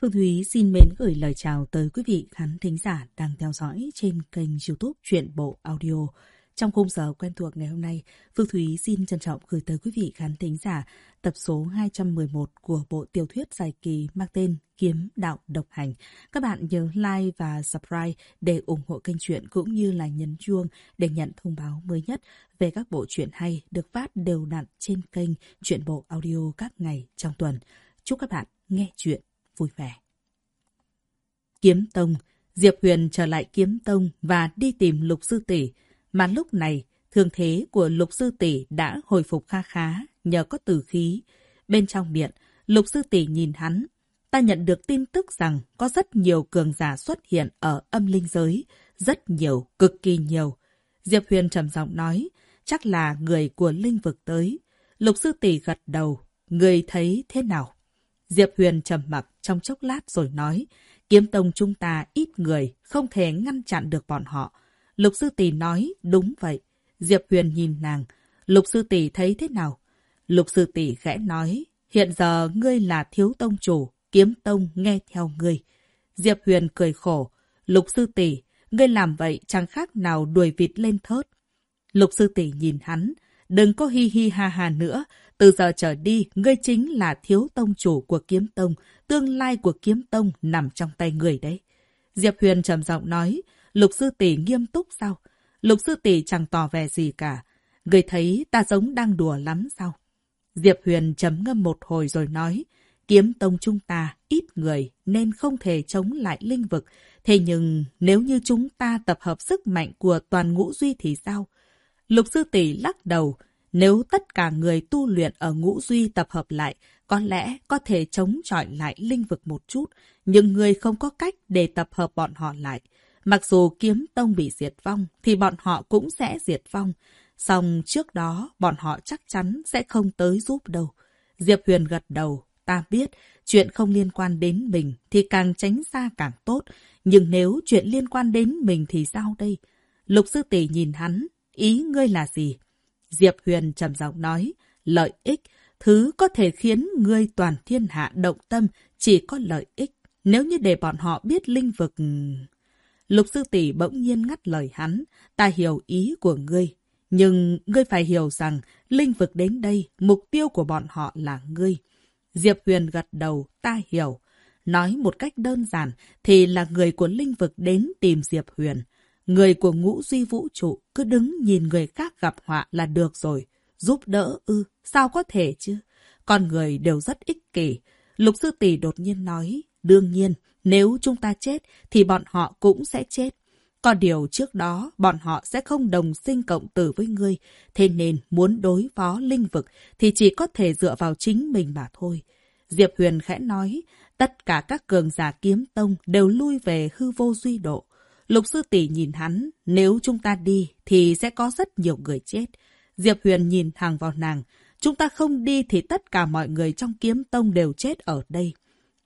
Phương Thúy xin mến gửi lời chào tới quý vị khán thính giả đang theo dõi trên kênh youtube Chuyện Bộ Audio. Trong khung giờ quen thuộc ngày hôm nay, Phương Thúy xin trân trọng gửi tới quý vị khán thính giả tập số 211 của bộ tiểu thuyết dài kỳ mang tên Kiếm Đạo Độc Hành. Các bạn nhớ like và subscribe để ủng hộ kênh truyện cũng như là nhấn chuông để nhận thông báo mới nhất về các bộ truyện hay được phát đều đặn trên kênh Chuyện Bộ Audio các ngày trong tuần. Chúc các bạn nghe chuyện vui vẻ. Kiếm Tông Diệp Huyền trở lại Kiếm Tông và đi tìm Lục Sư Tỷ, mà lúc này thương thế của Lục Sư Tỷ đã hồi phục kha khá nhờ có tử khí. Bên trong điện, Lục Sư Tỷ nhìn hắn. Ta nhận được tin tức rằng có rất nhiều cường giả xuất hiện ở âm linh giới. Rất nhiều, cực kỳ nhiều. Diệp Huyền trầm giọng nói, chắc là người của linh vực tới. Lục Sư Tỷ gật đầu, người thấy thế nào? Diệp Huyền trầm mặc trong chốc lát rồi nói, kiếm tông chúng ta ít người, không thể ngăn chặn được bọn họ. Lục sư tỷ nói, đúng vậy. Diệp Huyền nhìn nàng, lục sư tỷ thấy thế nào? Lục sư tỷ khẽ nói, hiện giờ ngươi là thiếu tông chủ, kiếm tông nghe theo ngươi. Diệp Huyền cười khổ, lục sư tỷ, ngươi làm vậy chẳng khác nào đuổi vịt lên thớt. Lục sư tỷ nhìn hắn, đừng có hi hi ha ha nữa, từ giờ trở đi, ngươi chính là thiếu tông chủ của kiếm tông, tương lai của kiếm tông nằm trong tay người đấy. Diệp Huyền trầm giọng nói, lục sư tỷ nghiêm túc sao? Lục sư tỷ chẳng tỏ vẻ gì cả. Người thấy ta giống đang đùa lắm sao? Diệp Huyền chấm ngâm một hồi rồi nói, kiếm tông chúng ta ít người nên không thể chống lại linh vực. Thế nhưng nếu như chúng ta tập hợp sức mạnh của toàn ngũ duy thì sao? Lục sư tỷ lắc đầu, nếu tất cả người tu luyện ở ngũ duy tập hợp lại, có lẽ có thể chống chọi lại linh vực một chút, nhưng người không có cách để tập hợp bọn họ lại. Mặc dù kiếm tông bị diệt vong, thì bọn họ cũng sẽ diệt vong. Xong trước đó, bọn họ chắc chắn sẽ không tới giúp đâu. Diệp Huyền gật đầu, ta biết, chuyện không liên quan đến mình thì càng tránh xa càng tốt. Nhưng nếu chuyện liên quan đến mình thì sao đây? Lục sư tỷ nhìn hắn, ý ngươi là gì? Diệp Huyền trầm giọng nói, lợi ích, thứ có thể khiến ngươi toàn thiên hạ động tâm chỉ có lợi ích. Nếu như để bọn họ biết linh vực... Lục sư tỷ bỗng nhiên ngắt lời hắn, ta hiểu ý của ngươi. Nhưng ngươi phải hiểu rằng, linh vực đến đây, mục tiêu của bọn họ là ngươi. Diệp Huyền gật đầu, ta hiểu. Nói một cách đơn giản thì là người của linh vực đến tìm Diệp Huyền. Người của ngũ duy vũ trụ cứ đứng nhìn người khác gặp họa là được rồi. Giúp đỡ ư, sao có thể chứ? Con người đều rất ích kỷ. Lục sư tỷ đột nhiên nói, đương nhiên, nếu chúng ta chết thì bọn họ cũng sẽ chết. Có điều trước đó, bọn họ sẽ không đồng sinh cộng tử với ngươi. Thế nên muốn đối phó linh vực thì chỉ có thể dựa vào chính mình mà thôi. Diệp Huyền khẽ nói, tất cả các cường giả kiếm tông đều lui về hư vô duy độ. Lục sư tỷ nhìn hắn, nếu chúng ta đi thì sẽ có rất nhiều người chết. Diệp Huyền nhìn thẳng vào nàng, chúng ta không đi thì tất cả mọi người trong kiếm tông đều chết ở đây.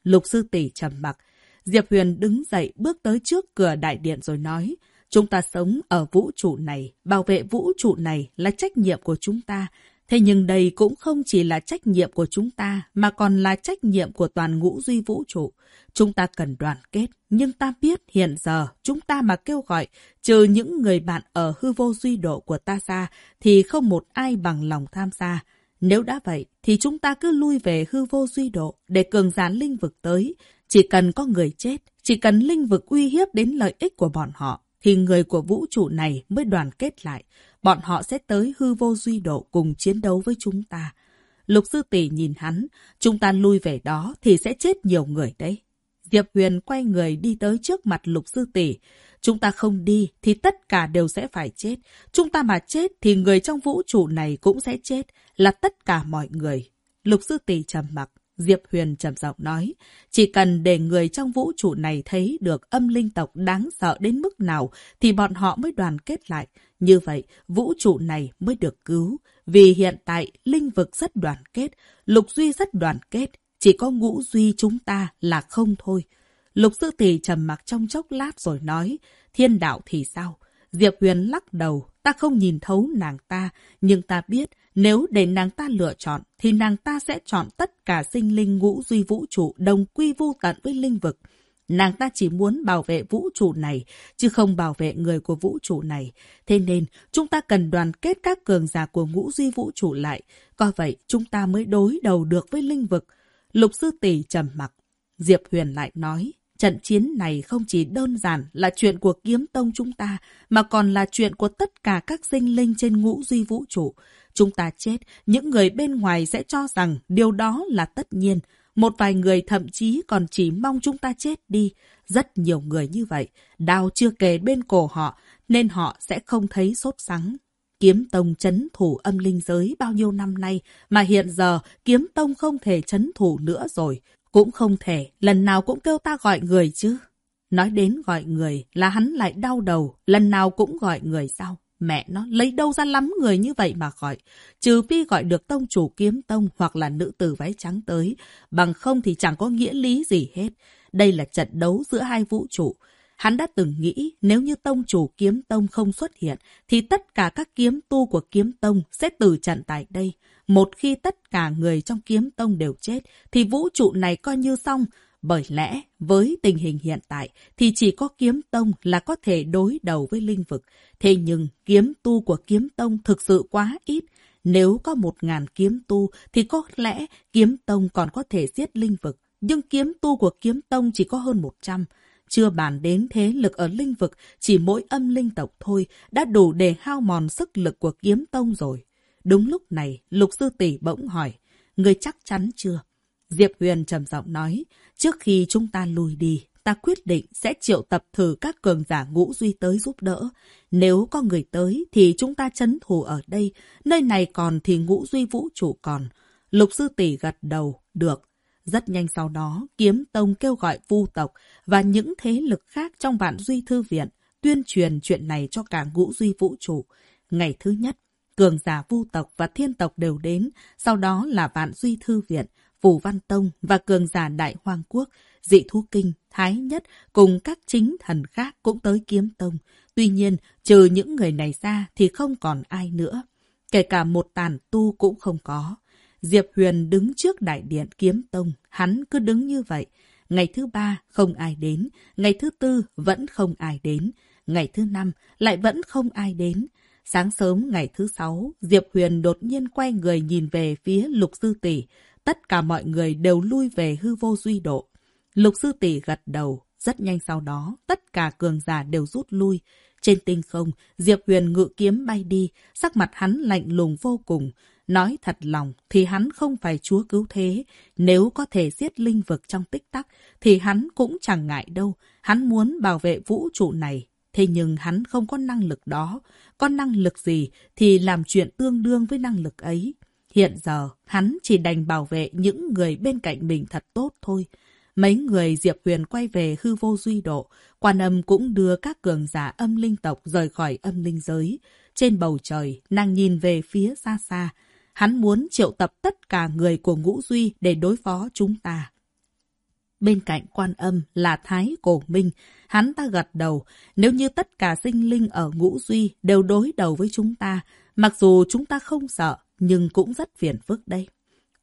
Lục sư tỷ trầm mặc, Diệp Huyền đứng dậy bước tới trước cửa đại điện rồi nói, chúng ta sống ở vũ trụ này, bảo vệ vũ trụ này là trách nhiệm của chúng ta. Thế nhưng đây cũng không chỉ là trách nhiệm của chúng ta, mà còn là trách nhiệm của toàn ngũ duy vũ trụ. Chúng ta cần đoàn kết, nhưng ta biết hiện giờ chúng ta mà kêu gọi, trừ những người bạn ở hư vô duy độ của ta ra, thì không một ai bằng lòng tham gia. Nếu đã vậy, thì chúng ta cứ lui về hư vô duy độ để cường gián linh vực tới. Chỉ cần có người chết, chỉ cần linh vực uy hiếp đến lợi ích của bọn họ, thì người của vũ trụ này mới đoàn kết lại. Bọn họ sẽ tới hư vô duy độ cùng chiến đấu với chúng ta. Lục sư tỷ nhìn hắn, chúng ta lui về đó thì sẽ chết nhiều người đấy. Diệp Huyền quay người đi tới trước mặt lục sư tỷ. Chúng ta không đi thì tất cả đều sẽ phải chết. Chúng ta mà chết thì người trong vũ trụ này cũng sẽ chết. Là tất cả mọi người. Lục sư tỷ trầm mặc. Diệp Huyền trầm giọng nói, chỉ cần để người trong vũ trụ này thấy được âm linh tộc đáng sợ đến mức nào thì bọn họ mới đoàn kết lại. Như vậy, vũ trụ này mới được cứu. Vì hiện tại, linh vực rất đoàn kết, lục duy rất đoàn kết, chỉ có ngũ duy chúng ta là không thôi. Lục sư tỷ trầm mặc trong chốc lát rồi nói, thiên đạo thì sao? Diệp Huyền lắc đầu, ta không nhìn thấu nàng ta, nhưng ta biết nếu để nàng ta lựa chọn, thì nàng ta sẽ chọn tất cả sinh linh ngũ duy vũ trụ đồng quy vô tận với linh vực. Nàng ta chỉ muốn bảo vệ vũ trụ này, chứ không bảo vệ người của vũ trụ này. Thế nên, chúng ta cần đoàn kết các cường giả của ngũ duy vũ trụ lại. Có vậy, chúng ta mới đối đầu được với linh vực. Lục sư tỷ trầm mặc. Diệp Huyền lại nói, trận chiến này không chỉ đơn giản là chuyện của kiếm tông chúng ta, mà còn là chuyện của tất cả các sinh linh trên ngũ duy vũ trụ. Chúng ta chết, những người bên ngoài sẽ cho rằng điều đó là tất nhiên. Một vài người thậm chí còn chỉ mong chúng ta chết đi. Rất nhiều người như vậy, đau chưa kề bên cổ họ, nên họ sẽ không thấy sốt sắng. Kiếm Tông chấn thủ âm linh giới bao nhiêu năm nay, mà hiện giờ Kiếm Tông không thể chấn thủ nữa rồi. Cũng không thể, lần nào cũng kêu ta gọi người chứ. Nói đến gọi người là hắn lại đau đầu, lần nào cũng gọi người sao. Mẹ nó, lấy đâu ra lắm người như vậy mà gọi. Trừ phi gọi được tông chủ kiếm tông hoặc là nữ tử váy trắng tới. Bằng không thì chẳng có nghĩa lý gì hết. Đây là trận đấu giữa hai vũ trụ. Hắn đã từng nghĩ nếu như tông chủ kiếm tông không xuất hiện, thì tất cả các kiếm tu của kiếm tông sẽ từ trận tại đây. Một khi tất cả người trong kiếm tông đều chết, thì vũ trụ này coi như xong. Bởi lẽ, với tình hình hiện tại thì chỉ có kiếm tông là có thể đối đầu với linh vực. Thế nhưng kiếm tu của kiếm tông thực sự quá ít. Nếu có một ngàn kiếm tu thì có lẽ kiếm tông còn có thể giết linh vực. Nhưng kiếm tu của kiếm tông chỉ có hơn 100. Chưa bàn đến thế lực ở linh vực, chỉ mỗi âm linh tộc thôi đã đủ để hao mòn sức lực của kiếm tông rồi. Đúng lúc này, lục sư tỷ bỗng hỏi, người chắc chắn chưa? Diệp Huyền trầm giọng nói, trước khi chúng ta lùi đi, ta quyết định sẽ triệu tập thử các cường giả ngũ duy tới giúp đỡ. Nếu có người tới thì chúng ta chấn thủ ở đây, nơi này còn thì ngũ duy vũ trụ còn. Lục sư tỷ gật đầu, được. Rất nhanh sau đó, Kiếm Tông kêu gọi vu tộc và những thế lực khác trong vạn duy thư viện, tuyên truyền chuyện này cho cả ngũ duy vũ trụ. Ngày thứ nhất, cường giả vu tộc và thiên tộc đều đến, sau đó là vạn duy thư viện, Phù Văn Tông và cường giả Đại Hoàng Quốc, Dị Thú Kinh, Thái Nhất cùng các chính thần khác cũng tới kiếm tông. Tuy nhiên, trừ những người này ra thì không còn ai nữa. Kể cả một tàn tu cũng không có. Diệp Huyền đứng trước đại điện kiếm tông, hắn cứ đứng như vậy. Ngày thứ ba không ai đến, ngày thứ tư vẫn không ai đến, ngày thứ năm lại vẫn không ai đến. Sáng sớm ngày thứ sáu, Diệp Huyền đột nhiên quay người nhìn về phía lục sư tỷ. Tất cả mọi người đều lui về hư vô duy độ. Lục sư tỷ gật đầu. Rất nhanh sau đó, tất cả cường giả đều rút lui. Trên tinh không, Diệp Huyền ngự kiếm bay đi, sắc mặt hắn lạnh lùng vô cùng. Nói thật lòng thì hắn không phải chúa cứu thế. Nếu có thể giết linh vực trong tích tắc thì hắn cũng chẳng ngại đâu. Hắn muốn bảo vệ vũ trụ này. Thế nhưng hắn không có năng lực đó. Có năng lực gì thì làm chuyện tương đương với năng lực ấy. Hiện giờ, hắn chỉ đành bảo vệ những người bên cạnh mình thật tốt thôi. Mấy người Diệp Huyền quay về hư vô duy độ, quan âm cũng đưa các cường giả âm linh tộc rời khỏi âm linh giới. Trên bầu trời, nàng nhìn về phía xa xa. Hắn muốn triệu tập tất cả người của ngũ duy để đối phó chúng ta. Bên cạnh quan âm là Thái Cổ Minh. Hắn ta gật đầu, nếu như tất cả sinh linh ở ngũ duy đều đối đầu với chúng ta, mặc dù chúng ta không sợ, nhưng cũng rất phiền phức đây.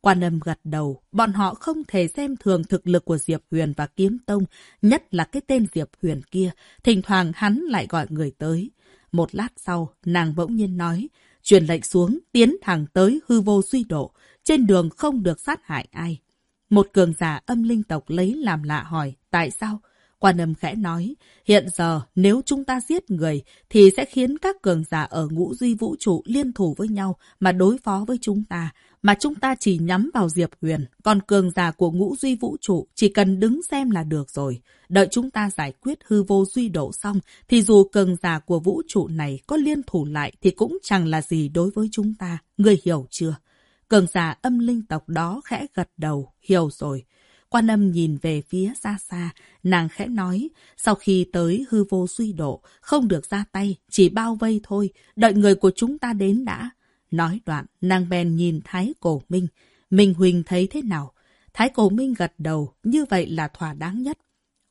Quan âm gật đầu, bọn họ không thể xem thường thực lực của Diệp Huyền và Kiếm Tông, nhất là cái tên Diệp Huyền kia. Thỉnh thoảng hắn lại gọi người tới. Một lát sau, nàng bỗng nhiên nói, truyền lệnh xuống, tiến thẳng tới hư vô suy độ, trên đường không được sát hại ai. Một cường giả âm linh tộc lấy làm lạ hỏi, tại sao? Quan âm khẽ nói, hiện giờ nếu chúng ta giết người thì sẽ khiến các cường giả ở ngũ duy vũ trụ liên thủ với nhau mà đối phó với chúng ta, mà chúng ta chỉ nhắm vào Diệp Huyền, còn cường giả của ngũ duy vũ trụ chỉ cần đứng xem là được rồi. Đợi chúng ta giải quyết hư vô duy độ xong thì dù cường giả của vũ trụ này có liên thủ lại thì cũng chẳng là gì đối với chúng ta, người hiểu chưa? Cường giả âm linh tộc đó khẽ gật đầu, hiểu rồi. Quan âm nhìn về phía xa xa, nàng khẽ nói, sau khi tới hư vô suy độ, không được ra tay, chỉ bao vây thôi, đợi người của chúng ta đến đã. Nói đoạn, nàng bèn nhìn Thái Cổ Minh. Minh Huỳnh thấy thế nào? Thái Cổ Minh gật đầu, như vậy là thỏa đáng nhất.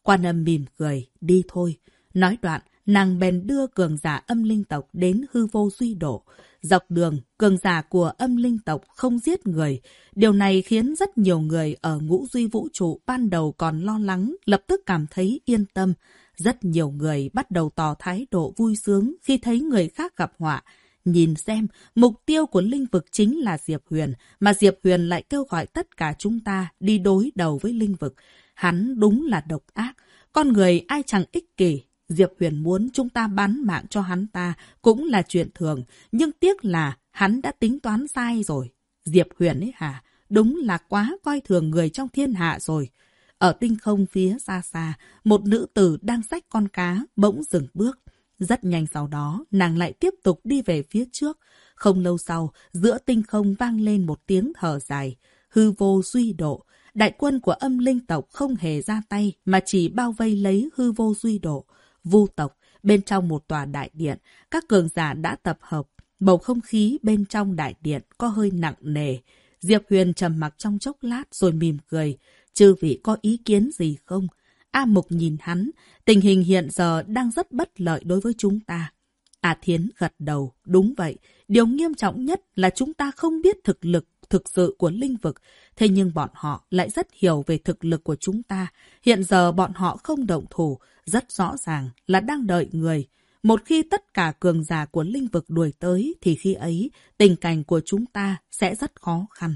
Quan âm mỉm cười, đi thôi. Nói đoạn, nàng bèn đưa cường giả âm linh tộc đến hư vô suy độ. Dọc đường, cường giả của âm linh tộc không giết người. Điều này khiến rất nhiều người ở ngũ duy vũ trụ ban đầu còn lo lắng, lập tức cảm thấy yên tâm. Rất nhiều người bắt đầu tỏ thái độ vui sướng khi thấy người khác gặp họa. Nhìn xem, mục tiêu của linh vực chính là Diệp Huyền, mà Diệp Huyền lại kêu gọi tất cả chúng ta đi đối đầu với linh vực. Hắn đúng là độc ác. Con người ai chẳng ích kỷ, Diệp Huyền muốn chúng ta bán mạng cho hắn ta cũng là chuyện thường, nhưng tiếc là hắn đã tính toán sai rồi. Diệp Huyền ấy hả? Đúng là quá coi thường người trong thiên hạ rồi. Ở tinh không phía xa xa, một nữ tử đang xách con cá, bỗng dừng bước. Rất nhanh sau đó, nàng lại tiếp tục đi về phía trước. Không lâu sau, giữa tinh không vang lên một tiếng thở dài. Hư vô duy độ. Đại quân của âm linh tộc không hề ra tay, mà chỉ bao vây lấy hư vô duy độ vu tộc, bên trong một tòa đại điện, các cường giả đã tập hợp. Bầu không khí bên trong đại điện có hơi nặng nề. Diệp Huyền trầm mặc trong chốc lát rồi mỉm cười. Chư vị có ý kiến gì không? A Mục nhìn hắn, tình hình hiện giờ đang rất bất lợi đối với chúng ta. A Thiến gật đầu, đúng vậy. Điều nghiêm trọng nhất là chúng ta không biết thực lực thực sự của linh vực. Thế nhưng bọn họ lại rất hiểu về thực lực của chúng ta. Hiện giờ bọn họ không động thủ, rất rõ ràng là đang đợi người. Một khi tất cả cường giả của linh vực đuổi tới thì khi ấy tình cảnh của chúng ta sẽ rất khó khăn.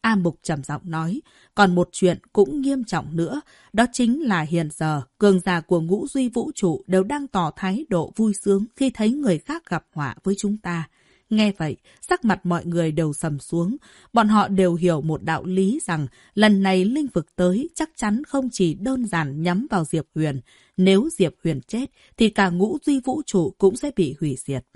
A Mục trầm giọng nói, còn một chuyện cũng nghiêm trọng nữa, đó chính là hiện giờ cường giả của ngũ duy vũ trụ đều đang tỏ thái độ vui sướng khi thấy người khác gặp họa với chúng ta. Nghe vậy, sắc mặt mọi người đều sầm xuống. Bọn họ đều hiểu một đạo lý rằng lần này linh vực tới chắc chắn không chỉ đơn giản nhắm vào Diệp Huyền. Nếu Diệp Huyền chết thì cả ngũ duy vũ trụ cũng sẽ bị hủy diệt.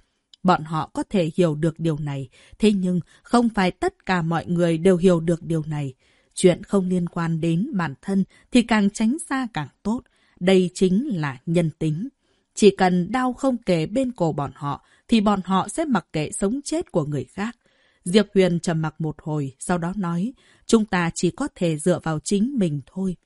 Bọn họ có thể hiểu được điều này, thế nhưng không phải tất cả mọi người đều hiểu được điều này. Chuyện không liên quan đến bản thân thì càng tránh xa càng tốt. Đây chính là nhân tính. Chỉ cần đau không kể bên cổ bọn họ, thì bọn họ sẽ mặc kệ sống chết của người khác. Diệp Huyền trầm mặc một hồi, sau đó nói, chúng ta chỉ có thể dựa vào chính mình thôi.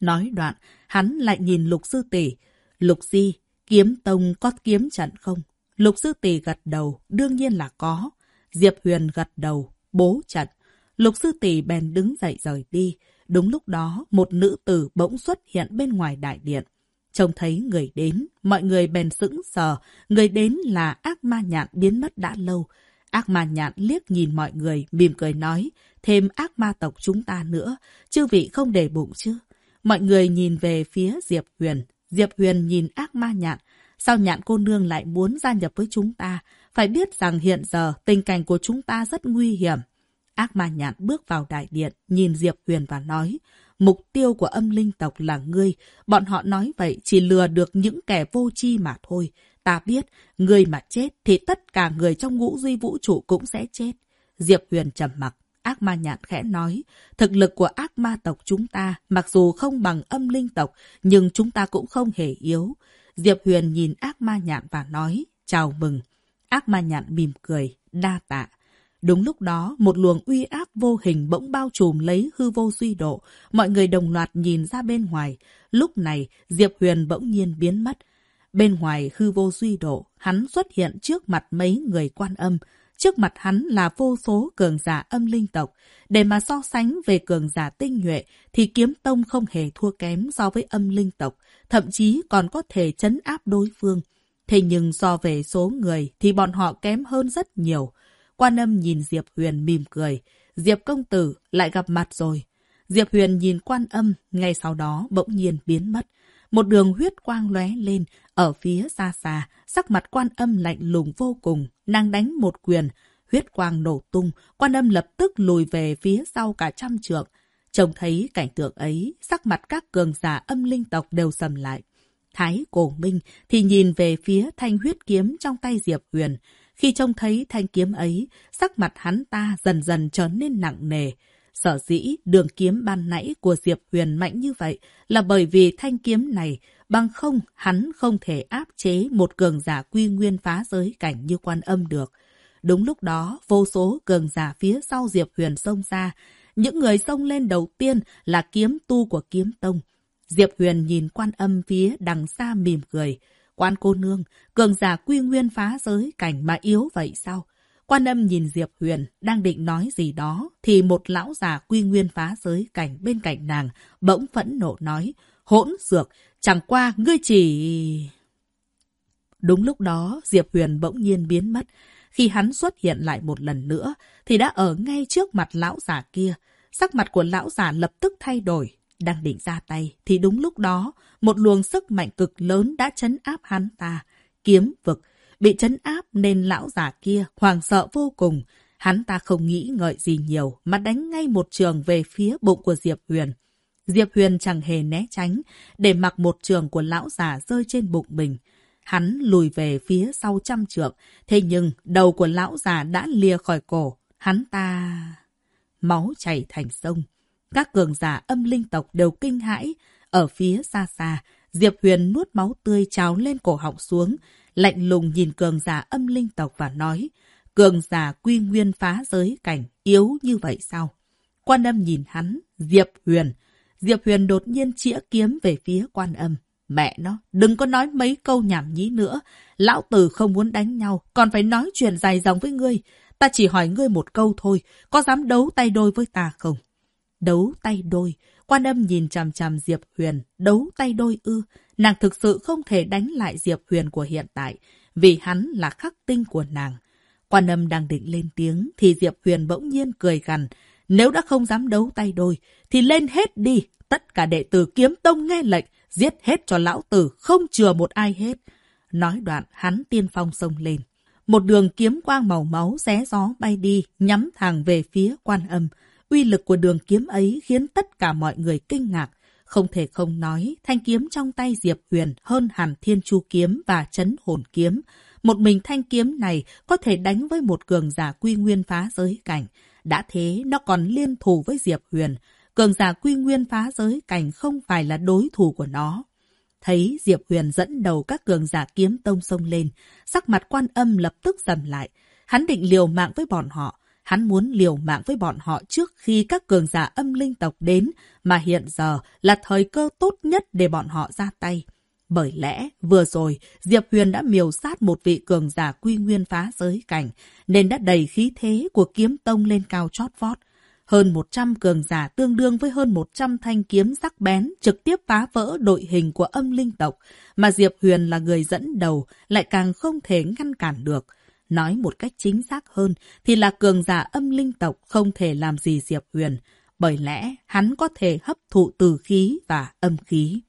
Nói đoạn, hắn lại nhìn Lục Sư Tỷ. Lục Di, kiếm tông có kiếm trận không? Lục Sư Tỷ gật đầu, đương nhiên là có. Diệp Huyền gật đầu, bố trận. Lục Sư Tỷ bèn đứng dậy rời đi. Đúng lúc đó, một nữ tử bỗng xuất hiện bên ngoài đại điện. Trông thấy người đến, mọi người bèn sững sờ. Người đến là ác ma nhạn biến mất đã lâu. Ác ma nhạn liếc nhìn mọi người, mỉm cười nói, thêm ác ma tộc chúng ta nữa, chư vị không để bụng chứ. Mọi người nhìn về phía Diệp Huyền. Diệp Huyền nhìn ác ma nhạn. Sao nhạn cô nương lại muốn gia nhập với chúng ta? Phải biết rằng hiện giờ tình cảnh của chúng ta rất nguy hiểm. Ác ma nhạn bước vào đại điện, nhìn Diệp Huyền và nói, Mục tiêu của âm linh tộc là ngươi. Bọn họ nói vậy chỉ lừa được những kẻ vô tri mà thôi. Ta biết, ngươi mà chết thì tất cả người trong ngũ duy vũ trụ cũng sẽ chết. Diệp Huyền trầm mặc. Ác ma nhạn khẽ nói, thực lực của ác ma tộc chúng ta mặc dù không bằng âm linh tộc, nhưng chúng ta cũng không hề yếu. Diệp Huyền nhìn ác ma nhạn và nói, chào mừng. Ác ma nhạn mỉm cười, đa tạ. Đúng lúc đó, một luồng uy áp vô hình bỗng bao trùm lấy hư vô suy độ. Mọi người đồng loạt nhìn ra bên ngoài. Lúc này, Diệp Huyền bỗng nhiên biến mất. Bên ngoài hư vô suy độ, hắn xuất hiện trước mặt mấy người quan âm. Trước mặt hắn là vô số cường giả âm linh tộc. Để mà so sánh về cường giả tinh nhuệ, thì kiếm tông không hề thua kém so với âm linh tộc. Thậm chí còn có thể chấn áp đối phương. Thế nhưng so về số người thì bọn họ kém hơn rất nhiều. Quan âm nhìn Diệp Huyền mỉm cười. Diệp công tử lại gặp mặt rồi. Diệp Huyền nhìn quan âm, ngay sau đó bỗng nhiên biến mất. Một đường huyết quang lóe lên, ở phía xa xa, sắc mặt quan âm lạnh lùng vô cùng, nàng đánh một quyền. Huyết quang nổ tung, quan âm lập tức lùi về phía sau cả trăm trượng. Trông thấy cảnh tượng ấy, sắc mặt các cường giả âm linh tộc đều sầm lại. Thái cổ minh thì nhìn về phía thanh huyết kiếm trong tay Diệp Huyền. Khi trông thấy thanh kiếm ấy, sắc mặt hắn ta dần dần trở nên nặng nề. Sở dĩ đường kiếm ban nãy của Diệp Huyền mạnh như vậy là bởi vì thanh kiếm này, bằng không hắn không thể áp chế một cường giả quy nguyên phá giới cảnh như quan âm được. Đúng lúc đó, vô số cường giả phía sau Diệp Huyền xông ra. Những người xông lên đầu tiên là kiếm tu của kiếm tông. Diệp Huyền nhìn quan âm phía đằng xa mỉm cười. Quan cô nương, cường giả quy nguyên phá giới cảnh mà yếu vậy sao? Quan âm nhìn Diệp Huyền đang định nói gì đó, thì một lão già quy nguyên phá giới cảnh bên cạnh nàng bỗng phẫn nộ nói, hỗn dược, chẳng qua ngươi chỉ... Đúng lúc đó, Diệp Huyền bỗng nhiên biến mất. Khi hắn xuất hiện lại một lần nữa, thì đã ở ngay trước mặt lão già kia. Sắc mặt của lão già lập tức thay đổi. Đang định ra tay, thì đúng lúc đó, một luồng sức mạnh cực lớn đã chấn áp hắn ta. Kiếm vực, bị chấn áp nên lão già kia hoàng sợ vô cùng. Hắn ta không nghĩ ngợi gì nhiều mà đánh ngay một trường về phía bụng của Diệp Huyền. Diệp Huyền chẳng hề né tránh, để mặc một trường của lão già rơi trên bụng mình. Hắn lùi về phía sau trăm trượng, thế nhưng đầu của lão già đã lìa khỏi cổ. Hắn ta... Máu chảy thành sông. Các cường giả âm linh tộc đều kinh hãi. Ở phía xa xa, Diệp Huyền nuốt máu tươi trào lên cổ họng xuống, lạnh lùng nhìn cường giả âm linh tộc và nói, cường giả quy nguyên phá giới cảnh, yếu như vậy sao? Quan âm nhìn hắn, Diệp Huyền. Diệp Huyền đột nhiên chĩa kiếm về phía quan âm. Mẹ nó, đừng có nói mấy câu nhảm nhí nữa. Lão tử không muốn đánh nhau, còn phải nói chuyện dài dòng với ngươi. Ta chỉ hỏi ngươi một câu thôi, có dám đấu tay đôi với ta không? Đấu tay đôi, quan âm nhìn chằm chằm Diệp Huyền, đấu tay đôi ư. Nàng thực sự không thể đánh lại Diệp Huyền của hiện tại, vì hắn là khắc tinh của nàng. Quan âm đang định lên tiếng, thì Diệp Huyền bỗng nhiên cười gằn. Nếu đã không dám đấu tay đôi, thì lên hết đi. Tất cả đệ tử kiếm tông nghe lệnh, giết hết cho lão tử, không chừa một ai hết. Nói đoạn, hắn tiên phong sông lên. Một đường kiếm quang màu máu xé gió bay đi, nhắm thẳng về phía quan âm. Uy lực của đường kiếm ấy khiến tất cả mọi người kinh ngạc. Không thể không nói, thanh kiếm trong tay Diệp Huyền hơn hẳn thiên chu kiếm và chấn hồn kiếm. Một mình thanh kiếm này có thể đánh với một cường giả quy nguyên phá giới cảnh. Đã thế, nó còn liên thủ với Diệp Huyền. Cường giả quy nguyên phá giới cảnh không phải là đối thủ của nó. Thấy Diệp Huyền dẫn đầu các cường giả kiếm tông sông lên, sắc mặt quan âm lập tức dầm lại. Hắn định liều mạng với bọn họ. Hắn muốn liều mạng với bọn họ trước khi các cường giả âm linh tộc đến, mà hiện giờ là thời cơ tốt nhất để bọn họ ra tay. Bởi lẽ, vừa rồi, Diệp Huyền đã miều sát một vị cường giả quy nguyên phá giới cảnh, nên đã đầy khí thế của kiếm tông lên cao chót vót. Hơn 100 cường giả tương đương với hơn 100 thanh kiếm sắc bén trực tiếp phá vỡ đội hình của âm linh tộc, mà Diệp Huyền là người dẫn đầu, lại càng không thể ngăn cản được. Nói một cách chính xác hơn thì là cường giả âm linh tộc không thể làm gì Diệp Huyền, bởi lẽ hắn có thể hấp thụ từ khí và âm khí.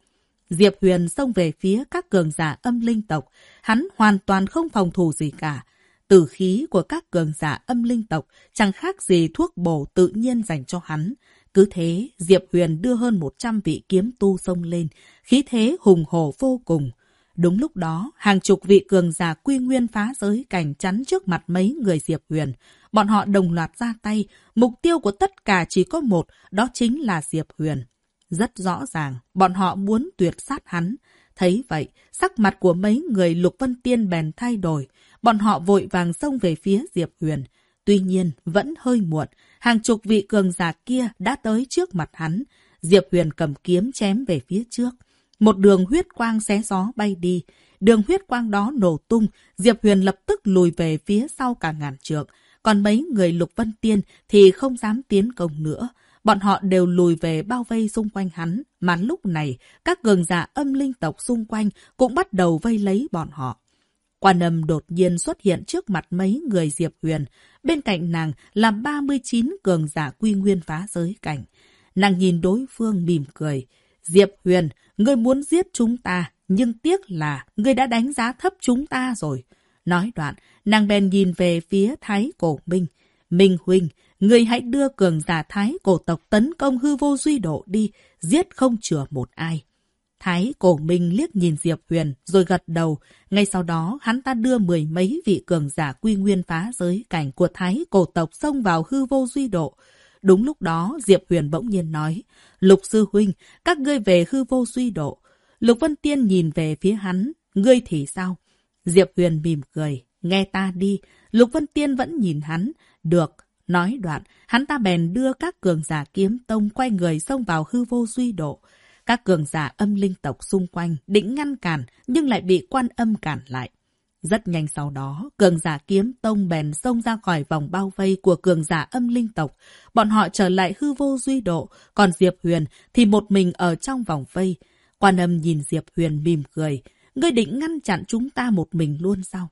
Diệp Huyền xông về phía các cường giả âm linh tộc, hắn hoàn toàn không phòng thủ gì cả. Tử khí của các cường giả âm linh tộc chẳng khác gì thuốc bổ tự nhiên dành cho hắn. Cứ thế, Diệp Huyền đưa hơn 100 vị kiếm tu xông lên, khí thế hùng hổ vô cùng. Đúng lúc đó, hàng chục vị cường giả quy nguyên phá giới cảnh chắn trước mặt mấy người Diệp Huyền. Bọn họ đồng loạt ra tay, mục tiêu của tất cả chỉ có một, đó chính là Diệp Huyền. Rất rõ ràng, bọn họ muốn tuyệt sát hắn. Thấy vậy, sắc mặt của mấy người Lục Vân Tiên bèn thay đổi. Bọn họ vội vàng xông về phía Diệp Huyền. Tuy nhiên, vẫn hơi muộn. Hàng chục vị cường giả kia đã tới trước mặt hắn. Diệp Huyền cầm kiếm chém về phía trước. Một đường huyết quang xé gió bay đi. Đường huyết quang đó nổ tung. Diệp Huyền lập tức lùi về phía sau cả ngàn trượng. Còn mấy người Lục Vân Tiên thì không dám tiến công nữa. Bọn họ đều lùi về bao vây xung quanh hắn, mà lúc này các cường giả âm linh tộc xung quanh cũng bắt đầu vây lấy bọn họ. Quan âm đột nhiên xuất hiện trước mặt mấy người Diệp Huyền, bên cạnh nàng là 39 cường giả quy nguyên phá giới cảnh. Nàng nhìn đối phương mỉm cười. Diệp Huyền, ngươi muốn giết chúng ta, nhưng tiếc là ngươi đã đánh giá thấp chúng ta rồi. Nói đoạn, nàng bèn nhìn về phía Thái Cổ Minh. Minh Huynh, Người hãy đưa cường giả Thái cổ tộc tấn công hư vô duy độ đi, giết không chừa một ai. Thái cổ minh liếc nhìn Diệp Huyền, rồi gật đầu. Ngay sau đó, hắn ta đưa mười mấy vị cường giả quy nguyên phá giới cảnh của Thái cổ tộc xông vào hư vô duy độ. Đúng lúc đó, Diệp Huyền bỗng nhiên nói, Lục Sư Huynh, các ngươi về hư vô duy độ. Lục Vân Tiên nhìn về phía hắn, ngươi thì sao? Diệp Huyền mỉm cười, nghe ta đi. Lục Vân Tiên vẫn nhìn hắn, được, Nói đoạn, hắn ta bèn đưa các cường giả kiếm tông quay người xông vào hư vô duy độ. Các cường giả âm linh tộc xung quanh định ngăn cản nhưng lại bị quan âm cản lại. Rất nhanh sau đó, cường giả kiếm tông bèn xông ra khỏi vòng bao vây của cường giả âm linh tộc. Bọn họ trở lại hư vô duy độ, còn Diệp Huyền thì một mình ở trong vòng vây. Quan âm nhìn Diệp Huyền mỉm cười. Ngươi định ngăn chặn chúng ta một mình luôn sao?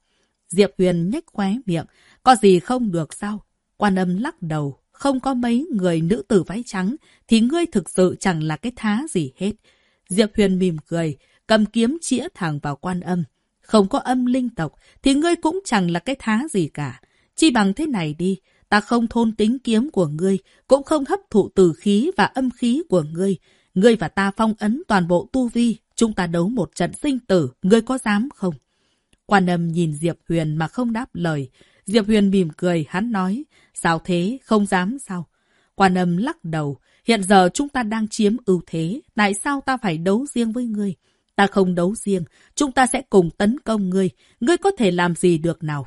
Diệp Huyền nhếch khóe miệng. Có gì không được sao? Quan âm lắc đầu. Không có mấy người nữ tử váy trắng thì ngươi thực sự chẳng là cái thá gì hết. Diệp Huyền mỉm cười, cầm kiếm chĩa thẳng vào quan âm. Không có âm linh tộc thì ngươi cũng chẳng là cái thá gì cả. Chi bằng thế này đi, ta không thôn tính kiếm của ngươi, cũng không hấp thụ tử khí và âm khí của ngươi. Ngươi và ta phong ấn toàn bộ tu vi, chúng ta đấu một trận sinh tử, ngươi có dám không? Quan âm nhìn Diệp Huyền mà không đáp lời. Diệp Huyền mỉm cười, hắn nói, sao thế, không dám sao? Quan âm lắc đầu, hiện giờ chúng ta đang chiếm ưu thế, tại sao ta phải đấu riêng với ngươi? Ta không đấu riêng, chúng ta sẽ cùng tấn công ngươi, ngươi có thể làm gì được nào?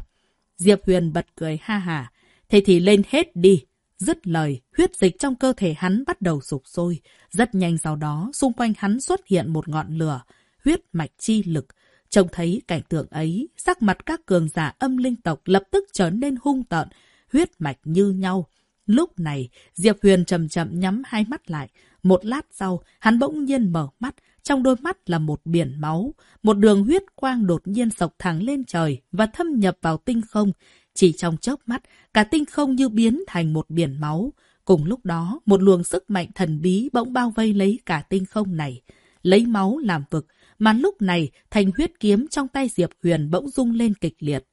Diệp Huyền bật cười ha ha. thế thì lên hết đi. Dứt lời, huyết dịch trong cơ thể hắn bắt đầu sụp sôi. Rất nhanh sau đó, xung quanh hắn xuất hiện một ngọn lửa, huyết mạch chi lực. Trông thấy cảnh tượng ấy, sắc mặt các cường giả âm linh tộc lập tức trở nên hung tợn, huyết mạch như nhau. Lúc này, Diệp Huyền chậm chậm nhắm hai mắt lại. Một lát sau, hắn bỗng nhiên mở mắt, trong đôi mắt là một biển máu. Một đường huyết quang đột nhiên sọc thẳng lên trời và thâm nhập vào tinh không. Chỉ trong chớp mắt, cả tinh không như biến thành một biển máu. Cùng lúc đó, một luồng sức mạnh thần bí bỗng bao vây lấy cả tinh không này. Lấy máu làm vực, mà lúc này thành huyết kiếm trong tay Diệp Huyền bỗng rung lên kịch liệt.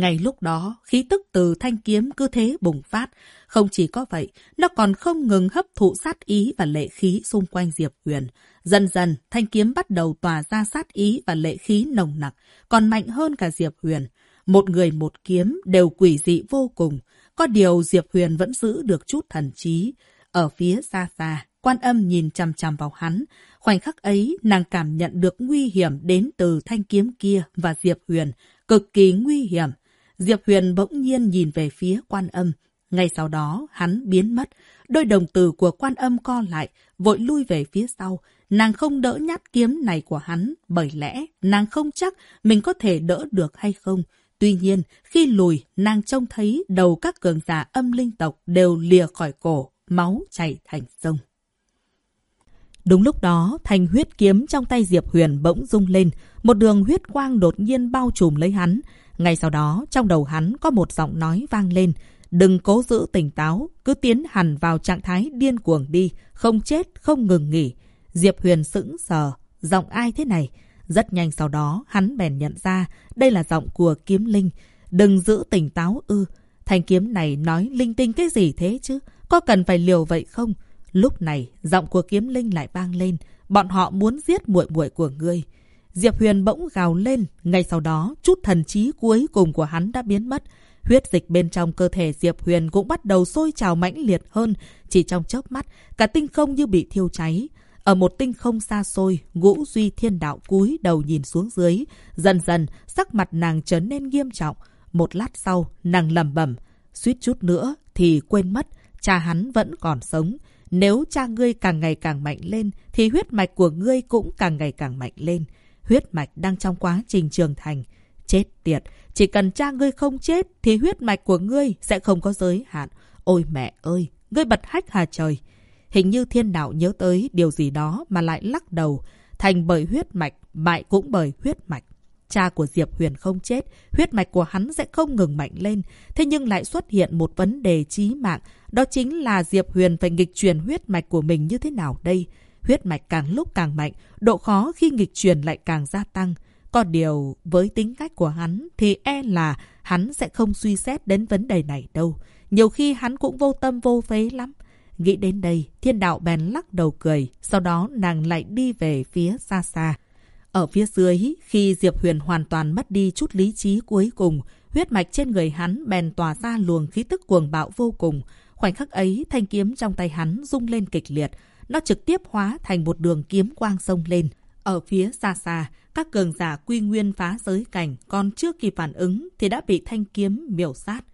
Ngay lúc đó, khí tức từ thanh kiếm cứ thế bùng phát. Không chỉ có vậy, nó còn không ngừng hấp thụ sát ý và lệ khí xung quanh Diệp Huyền. Dần dần, thanh kiếm bắt đầu tỏa ra sát ý và lệ khí nồng nặc, còn mạnh hơn cả Diệp Huyền. Một người một kiếm đều quỷ dị vô cùng. Có điều Diệp Huyền vẫn giữ được chút thần trí. Ở phía xa xa, quan âm nhìn chằm chằm vào hắn. Khoảnh khắc ấy, nàng cảm nhận được nguy hiểm đến từ thanh kiếm kia và Diệp Huyền. Cực kỳ nguy hiểm. Diệp Huyền bỗng nhiên nhìn về phía quan âm. Ngay sau đó, hắn biến mất. Đôi đồng tử của quan âm co lại, vội lui về phía sau. Nàng không đỡ nhát kiếm này của hắn, bởi lẽ nàng không chắc mình có thể đỡ được hay không. Tuy nhiên, khi lùi, nàng trông thấy đầu các cường giả âm linh tộc đều lìa khỏi cổ, máu chảy thành sông. Đúng lúc đó, thanh huyết kiếm trong tay Diệp Huyền bỗng rung lên, một đường huyết quang đột nhiên bao trùm lấy hắn. Ngay sau đó, trong đầu hắn có một giọng nói vang lên. Đừng cố giữ tỉnh táo, cứ tiến hẳn vào trạng thái điên cuồng đi, không chết, không ngừng nghỉ. Diệp Huyền sững sờ, giọng ai thế này? Rất nhanh sau đó, hắn bèn nhận ra đây là giọng của kiếm linh. Đừng giữ tỉnh táo ư. Thanh kiếm này nói linh tinh cái gì thế chứ? Có cần phải liều vậy không? Lúc này, giọng của kiếm linh lại vang lên. Bọn họ muốn giết muội muội của ngươi. Diệp Huyền bỗng gào lên. Ngay sau đó, chút thần trí cuối cùng của hắn đã biến mất. Huyết dịch bên trong cơ thể Diệp Huyền cũng bắt đầu sôi trào mãnh liệt hơn. Chỉ trong chớp mắt, cả tinh không như bị thiêu cháy. Ở một tinh không xa xôi, ngũ duy thiên đạo cúi đầu nhìn xuống dưới. Dần dần, sắc mặt nàng trở nên nghiêm trọng. Một lát sau, nàng lầm bẩm suýt chút nữa thì quên mất, cha hắn vẫn còn sống. Nếu cha ngươi càng ngày càng mạnh lên, thì huyết mạch của ngươi cũng càng ngày càng mạnh lên. Huyết mạch đang trong quá trình trưởng thành. Chết tiệt, chỉ cần cha ngươi không chết, thì huyết mạch của ngươi sẽ không có giới hạn. Ôi mẹ ơi, ngươi bật hách hà trời. Hình như thiên đạo nhớ tới điều gì đó mà lại lắc đầu. Thành bởi huyết mạch, bại cũng bởi huyết mạch. Cha của Diệp Huyền không chết, huyết mạch của hắn sẽ không ngừng mạnh lên. Thế nhưng lại xuất hiện một vấn đề chí mạng, đó chính là Diệp Huyền phải nghịch truyền huyết mạch của mình như thế nào đây? Huyết mạch càng lúc càng mạnh, độ khó khi nghịch truyền lại càng gia tăng. Có điều, với tính cách của hắn thì e là hắn sẽ không suy xét đến vấn đề này đâu. Nhiều khi hắn cũng vô tâm vô phế lắm. Nghĩ đến đây, thiên đạo bèn lắc đầu cười, sau đó nàng lại đi về phía xa xa. Ở phía dưới, khi Diệp Huyền hoàn toàn mất đi chút lý trí cuối cùng, huyết mạch trên người hắn bèn tỏa ra luồng khí tức cuồng bạo vô cùng. Khoảnh khắc ấy, thanh kiếm trong tay hắn rung lên kịch liệt. Nó trực tiếp hóa thành một đường kiếm quang sông lên. Ở phía xa xa, các cường giả quy nguyên phá giới cảnh còn chưa kịp phản ứng thì đã bị thanh kiếm miểu sát.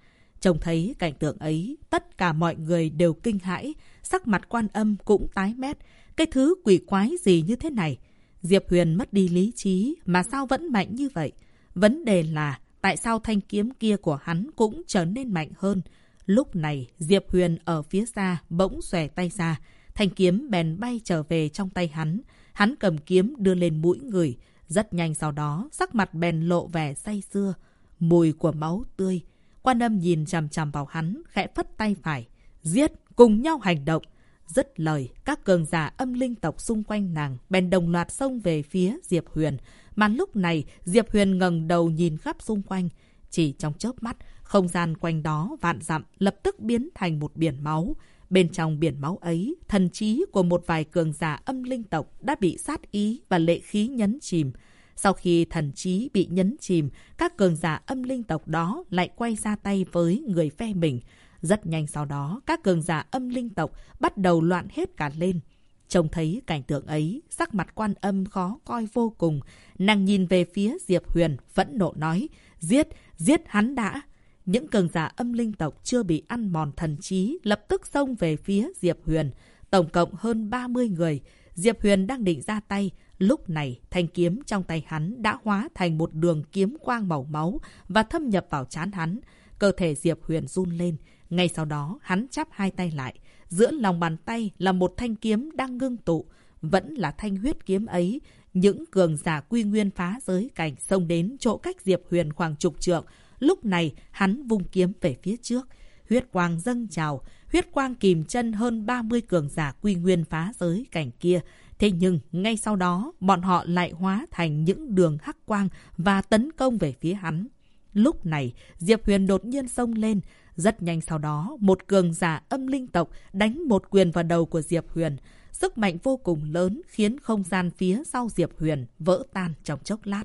Trông thấy cảnh tượng ấy, tất cả mọi người đều kinh hãi, sắc mặt quan âm cũng tái mét. Cái thứ quỷ quái gì như thế này? Diệp Huyền mất đi lý trí mà sao vẫn mạnh như vậy? Vấn đề là tại sao thanh kiếm kia của hắn cũng trở nên mạnh hơn? Lúc này, Diệp Huyền ở phía xa bỗng xòe tay ra. Thanh kiếm bèn bay trở về trong tay hắn. Hắn cầm kiếm đưa lên mũi người. Rất nhanh sau đó, sắc mặt bèn lộ vẻ say xưa. Mùi của máu tươi. Quan âm nhìn chằm chằm vào hắn, khẽ phất tay phải. Giết, cùng nhau hành động. Dứt lời, các cường giả âm linh tộc xung quanh nàng bèn đồng loạt xông về phía Diệp Huyền. Mà lúc này, Diệp Huyền ngẩng đầu nhìn khắp xung quanh. Chỉ trong chớp mắt, không gian quanh đó vạn dặm lập tức biến thành một biển máu. Bên trong biển máu ấy, thần trí của một vài cường giả âm linh tộc đã bị sát ý và lệ khí nhấn chìm. Sau khi thần trí bị nhấn chìm, các cường giả âm linh tộc đó lại quay ra tay với người phe mình. Rất nhanh sau đó, các cường giả âm linh tộc bắt đầu loạn hết cả lên. Trông thấy cảnh tượng ấy, sắc mặt quan âm khó coi vô cùng. Nàng nhìn về phía Diệp Huyền, vẫn nộ nói, giết, giết hắn đã. Những cường giả âm linh tộc chưa bị ăn mòn thần trí, lập tức xông về phía Diệp Huyền. Tổng cộng hơn 30 người. Diệp Huyền đang định ra tay. Lúc này, thanh kiếm trong tay hắn đã hóa thành một đường kiếm quang màu máu và thâm nhập vào chán hắn. Cơ thể Diệp Huyền run lên. Ngay sau đó, hắn chắp hai tay lại. Giữa lòng bàn tay là một thanh kiếm đang ngưng tụ. Vẫn là thanh huyết kiếm ấy. Những cường giả quy nguyên phá giới cảnh xông đến chỗ cách Diệp Huyền khoảng chục trượng. Lúc này, hắn vung kiếm về phía trước. Huyết quang dâng trào. Huyết quang kìm chân hơn 30 cường giả quy nguyên phá giới cảnh kia. Thế nhưng, ngay sau đó, bọn họ lại hóa thành những đường hắc quang và tấn công về phía hắn. Lúc này, Diệp Huyền đột nhiên xông lên. Rất nhanh sau đó, một cường giả âm linh tộc đánh một quyền vào đầu của Diệp Huyền. Sức mạnh vô cùng lớn khiến không gian phía sau Diệp Huyền vỡ tan trong chốc lát.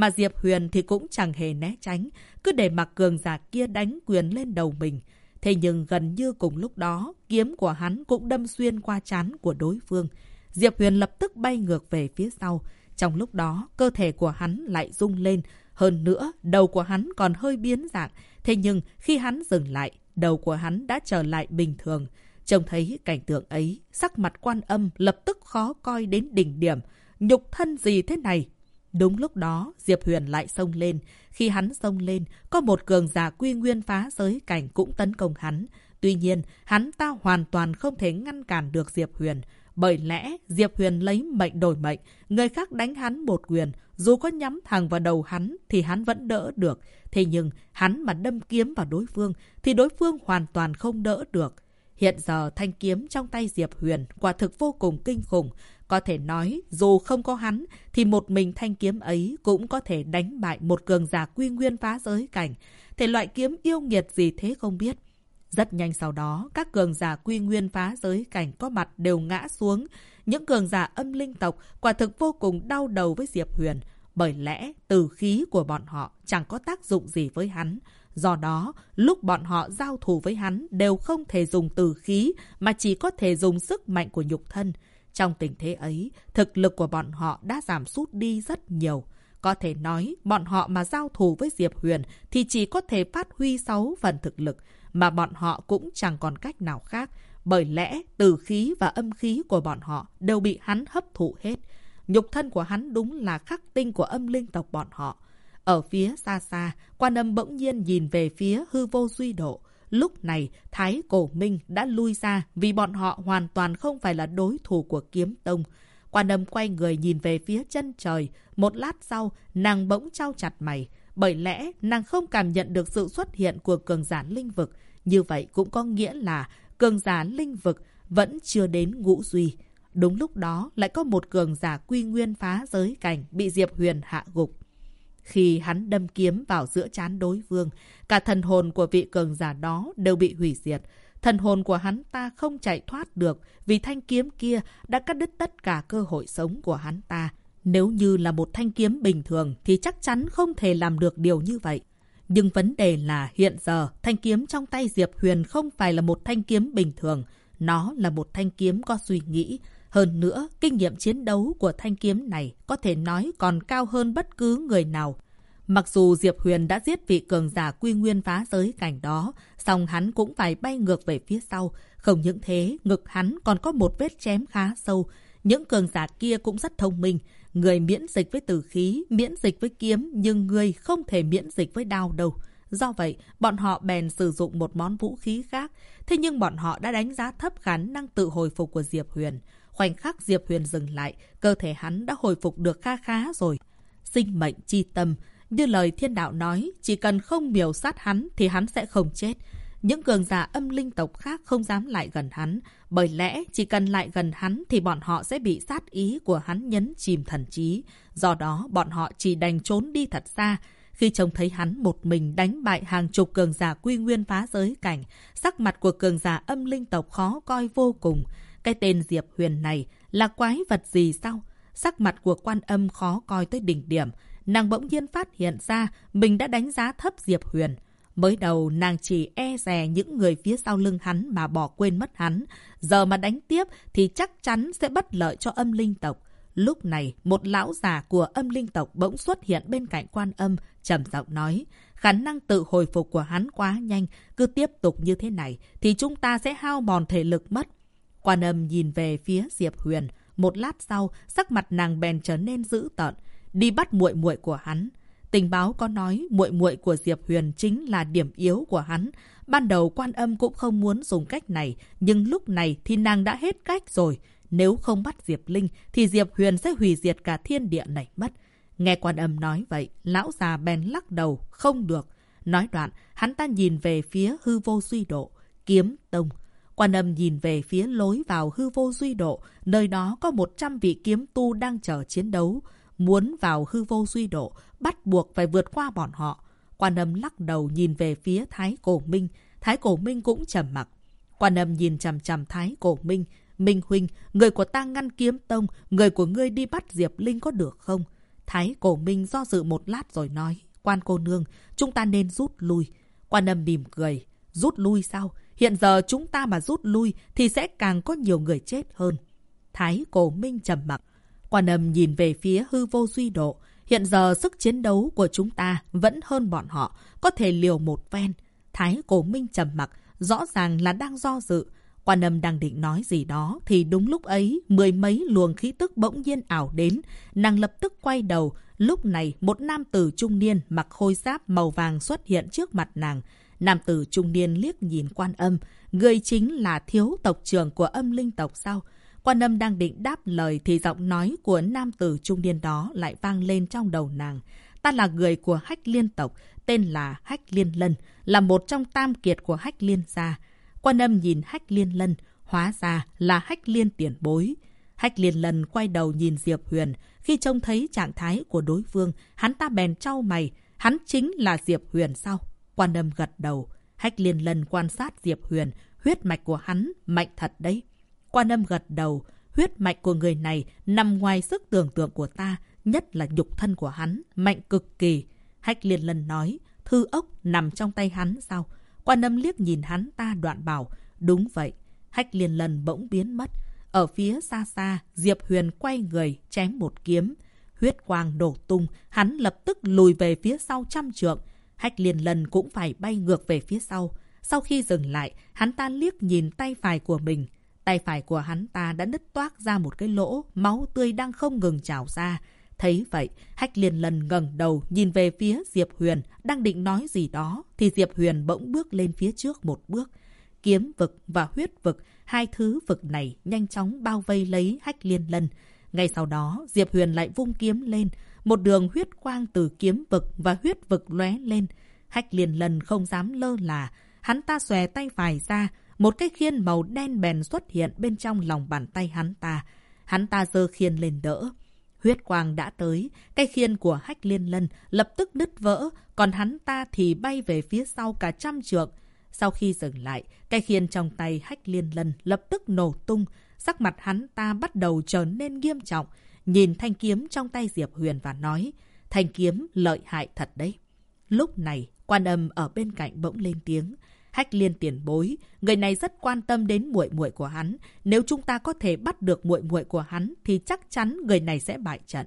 Mà Diệp Huyền thì cũng chẳng hề né tránh, cứ để mặc cường giả kia đánh quyền lên đầu mình. Thế nhưng gần như cùng lúc đó, kiếm của hắn cũng đâm xuyên qua chán của đối phương. Diệp Huyền lập tức bay ngược về phía sau. Trong lúc đó, cơ thể của hắn lại rung lên. Hơn nữa, đầu của hắn còn hơi biến dạng. Thế nhưng, khi hắn dừng lại, đầu của hắn đã trở lại bình thường. Trông thấy cảnh tượng ấy, sắc mặt quan âm lập tức khó coi đến đỉnh điểm. Nhục thân gì thế này? Đúng lúc đó, Diệp Huyền lại xông lên. Khi hắn xông lên, có một cường giả quy nguyên phá giới cảnh cũng tấn công hắn. Tuy nhiên, hắn ta hoàn toàn không thể ngăn cản được Diệp Huyền. Bởi lẽ, Diệp Huyền lấy mệnh đổi mệnh, người khác đánh hắn một quyền, dù có nhắm thẳng vào đầu hắn thì hắn vẫn đỡ được. Thế nhưng, hắn mà đâm kiếm vào đối phương thì đối phương hoàn toàn không đỡ được. Hiện giờ thanh kiếm trong tay Diệp Huyền quả thực vô cùng kinh khủng. Có thể nói, dù không có hắn, thì một mình thanh kiếm ấy cũng có thể đánh bại một cường giả quy nguyên phá giới cảnh. Thể loại kiếm yêu nghiệt gì thế không biết. Rất nhanh sau đó, các cường giả quy nguyên phá giới cảnh có mặt đều ngã xuống. Những cường giả âm linh tộc quả thực vô cùng đau đầu với Diệp Huyền. Bởi lẽ, từ khí của bọn họ chẳng có tác dụng gì với hắn. Do đó, lúc bọn họ giao thủ với hắn đều không thể dùng từ khí mà chỉ có thể dùng sức mạnh của nhục thân. Trong tình thế ấy, thực lực của bọn họ đã giảm sút đi rất nhiều. Có thể nói, bọn họ mà giao thủ với Diệp Huyền thì chỉ có thể phát huy 6 phần thực lực, mà bọn họ cũng chẳng còn cách nào khác. Bởi lẽ, từ khí và âm khí của bọn họ đều bị hắn hấp thụ hết. Nhục thân của hắn đúng là khắc tinh của âm linh tộc bọn họ. Ở phía xa xa, quan âm bỗng nhiên nhìn về phía hư vô duy độ. Lúc này, Thái Cổ Minh đã lui ra vì bọn họ hoàn toàn không phải là đối thủ của kiếm tông. Quan âm quay người nhìn về phía chân trời. Một lát sau, nàng bỗng trao chặt mày. Bởi lẽ, nàng không cảm nhận được sự xuất hiện của cường giả linh vực. Như vậy cũng có nghĩa là cường giả linh vực vẫn chưa đến ngũ duy. Đúng lúc đó, lại có một cường giả quy nguyên phá giới cảnh bị Diệp Huyền hạ gục. Khi hắn đâm kiếm vào giữa chán đối phương, cả thần hồn của vị cường giả đó đều bị hủy diệt. Thần hồn của hắn ta không chạy thoát được vì thanh kiếm kia đã cắt đứt tất cả cơ hội sống của hắn ta. Nếu như là một thanh kiếm bình thường thì chắc chắn không thể làm được điều như vậy. Nhưng vấn đề là hiện giờ thanh kiếm trong tay Diệp Huyền không phải là một thanh kiếm bình thường. Nó là một thanh kiếm có suy nghĩ. Hơn nữa, kinh nghiệm chiến đấu của thanh kiếm này có thể nói còn cao hơn bất cứ người nào. Mặc dù Diệp Huyền đã giết vị cường giả quy nguyên phá giới cảnh đó, song hắn cũng phải bay ngược về phía sau. Không những thế, ngực hắn còn có một vết chém khá sâu. Những cường giả kia cũng rất thông minh. Người miễn dịch với tử khí, miễn dịch với kiếm, nhưng người không thể miễn dịch với đao đâu. Do vậy, bọn họ bèn sử dụng một món vũ khí khác. Thế nhưng bọn họ đã đánh giá thấp khả năng tự hồi phục của Diệp Huyền. Khoảnh khắc Diệp Huyền dừng lại, cơ thể hắn đã hồi phục được kha khá rồi. Sinh mệnh chi tâm, như lời thiên đạo nói, chỉ cần không biểu sát hắn thì hắn sẽ không chết. Những cường giả âm linh tộc khác không dám lại gần hắn, bởi lẽ chỉ cần lại gần hắn thì bọn họ sẽ bị sát ý của hắn nhấn chìm thần trí. Do đó bọn họ chỉ đành trốn đi thật xa. Khi trông thấy hắn một mình đánh bại hàng chục cường giả quy nguyên phá giới cảnh, sắc mặt của cường giả âm linh tộc khó coi vô cùng. Cái tên Diệp Huyền này là quái vật gì sao? Sắc mặt của quan âm khó coi tới đỉnh điểm. Nàng bỗng nhiên phát hiện ra mình đã đánh giá thấp Diệp Huyền. Mới đầu nàng chỉ e rè những người phía sau lưng hắn mà bỏ quên mất hắn. Giờ mà đánh tiếp thì chắc chắn sẽ bất lợi cho âm linh tộc. Lúc này, một lão già của âm linh tộc bỗng xuất hiện bên cạnh quan âm, trầm giọng nói. Khả năng tự hồi phục của hắn quá nhanh, cứ tiếp tục như thế này thì chúng ta sẽ hao mòn thể lực mất. Quan âm nhìn về phía Diệp Huyền, một lát sau, sắc mặt nàng bèn trở nên dữ tợn, đi bắt muội muội của hắn. Tình báo có nói muội muội của Diệp Huyền chính là điểm yếu của hắn. Ban đầu quan âm cũng không muốn dùng cách này, nhưng lúc này thì nàng đã hết cách rồi. Nếu không bắt Diệp Linh thì Diệp Huyền sẽ hủy diệt cả thiên địa này mất. Nghe quan âm nói vậy, lão già bèn lắc đầu, không được. Nói đoạn, hắn ta nhìn về phía hư vô suy độ, kiếm tông. Quan âm nhìn về phía lối vào hư vô duy độ, nơi đó có 100 vị kiếm tu đang chờ chiến đấu. Muốn vào hư vô duy độ, bắt buộc phải vượt qua bọn họ. Quan âm lắc đầu nhìn về phía Thái Cổ Minh. Thái Cổ Minh cũng trầm mặc. Quan âm nhìn chằm chằm Thái Cổ Minh. Minh Huynh, người của ta ngăn kiếm tông, người của ngươi đi bắt Diệp Linh có được không? Thái Cổ Minh do dự một lát rồi nói. Quan cô nương, chúng ta nên rút lui. Quan âm mỉm cười. Rút lui sao? Hiện giờ chúng ta mà rút lui thì sẽ càng có nhiều người chết hơn. Thái Cổ Minh trầm mặc. Quan âm nhìn về phía hư vô duy độ. Hiện giờ sức chiến đấu của chúng ta vẫn hơn bọn họ, có thể liều một ven. Thái Cổ Minh trầm mặc, rõ ràng là đang do dự. Quan âm đang định nói gì đó thì đúng lúc ấy mười mấy luồng khí tức bỗng nhiên ảo đến. Nàng lập tức quay đầu. Lúc này một nam tử trung niên mặc khôi giáp màu vàng xuất hiện trước mặt nàng. Nam tử trung niên liếc nhìn quan âm. Người chính là thiếu tộc trưởng của âm linh tộc sau. Quan âm đang định đáp lời thì giọng nói của nam tử trung niên đó lại vang lên trong đầu nàng. Ta là người của hách liên tộc, tên là hách liên lân, là một trong tam kiệt của hách liên gia. Quan âm nhìn hách liên lân, hóa ra là hách liên tiền bối. Hách liên lân quay đầu nhìn Diệp Huyền. Khi trông thấy trạng thái của đối phương, hắn ta bèn trao mày. Hắn chính là Diệp Huyền sao? Quan âm gật đầu. Hách liên lần quan sát Diệp Huyền. Huyết mạch của hắn mạnh thật đấy. Quan âm gật đầu. Huyết mạch của người này nằm ngoài sức tưởng tượng của ta. Nhất là nhục thân của hắn. Mạnh cực kỳ. Hách liên lần nói. Thư ốc nằm trong tay hắn sao? Quan âm liếc nhìn hắn ta đoạn bảo. Đúng vậy. Hách liên lần bỗng biến mất. Ở phía xa xa, Diệp Huyền quay người, chém một kiếm. Huyết quang đổ tung, hắn lập tức lùi về phía sau trăm trượng. Hách liên lần cũng phải bay ngược về phía sau. Sau khi dừng lại, hắn ta liếc nhìn tay phải của mình. Tay phải của hắn ta đã nứt toác ra một cái lỗ, máu tươi đang không ngừng trào ra. Thấy vậy, Hách liên lần ngẩng đầu nhìn về phía Diệp Huyền, đang định nói gì đó, thì Diệp Huyền bỗng bước lên phía trước một bước. Kiếm vực và huyết vực, hai thứ vực này nhanh chóng bao vây lấy Hách liên lần. Ngay sau đó, Diệp Huyền lại vung kiếm lên, một đường huyết quang từ kiếm vực và huyết vực lóe lên. Hách liền lần không dám lơ là. Hắn ta xòe tay phải ra, một cái khiên màu đen bèn xuất hiện bên trong lòng bàn tay hắn ta. Hắn ta giơ khiên lên đỡ. Huyết quang đã tới, cái khiên của hách liên lân lập tức đứt vỡ, còn hắn ta thì bay về phía sau cả trăm trượng. Sau khi dừng lại, cái khiên trong tay hách liên lân lập tức nổ tung, sắc mặt hắn ta bắt đầu trở nên nghiêm trọng nhìn thanh kiếm trong tay Diệp Huyền và nói, thanh kiếm lợi hại thật đấy. Lúc này, quan âm ở bên cạnh bỗng lên tiếng. Hách liên tiền bối, người này rất quan tâm đến muội muội của hắn. Nếu chúng ta có thể bắt được muội muội của hắn, thì chắc chắn người này sẽ bại trận.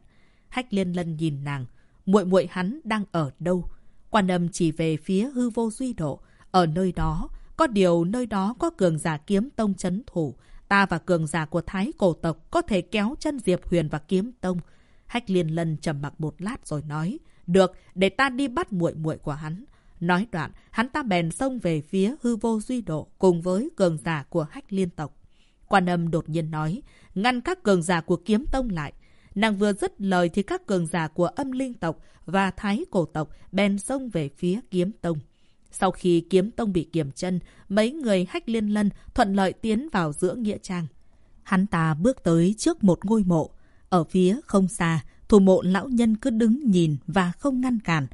Hách liên lân nhìn nàng, muội muội hắn đang ở đâu? Quan âm chỉ về phía hư vô duy độ. Ở nơi đó, có điều nơi đó có cường giả kiếm tông chấn thủ ta và cường giả của Thái cổ tộc có thể kéo chân Diệp Huyền và Kiếm Tông. Hách liên lân trầm mặc một lát rồi nói, được, để ta đi bắt muội muội của hắn. Nói đoạn, hắn ta bèn xông về phía hư vô duy độ cùng với cường giả của hách liên tộc. Quan âm đột nhiên nói, ngăn các cường giả của kiếm tông lại. Nàng vừa dứt lời thì các cường giả của âm linh tộc và thái cổ tộc bèn xông về phía kiếm tông. Sau khi kiếm tông bị kiềm chân, mấy người hách liên lân thuận lợi tiến vào giữa nghĩa trang. Hắn ta bước tới trước một ngôi mộ. Ở phía không xa, thủ mộ lão nhân cứ đứng nhìn và không ngăn cản.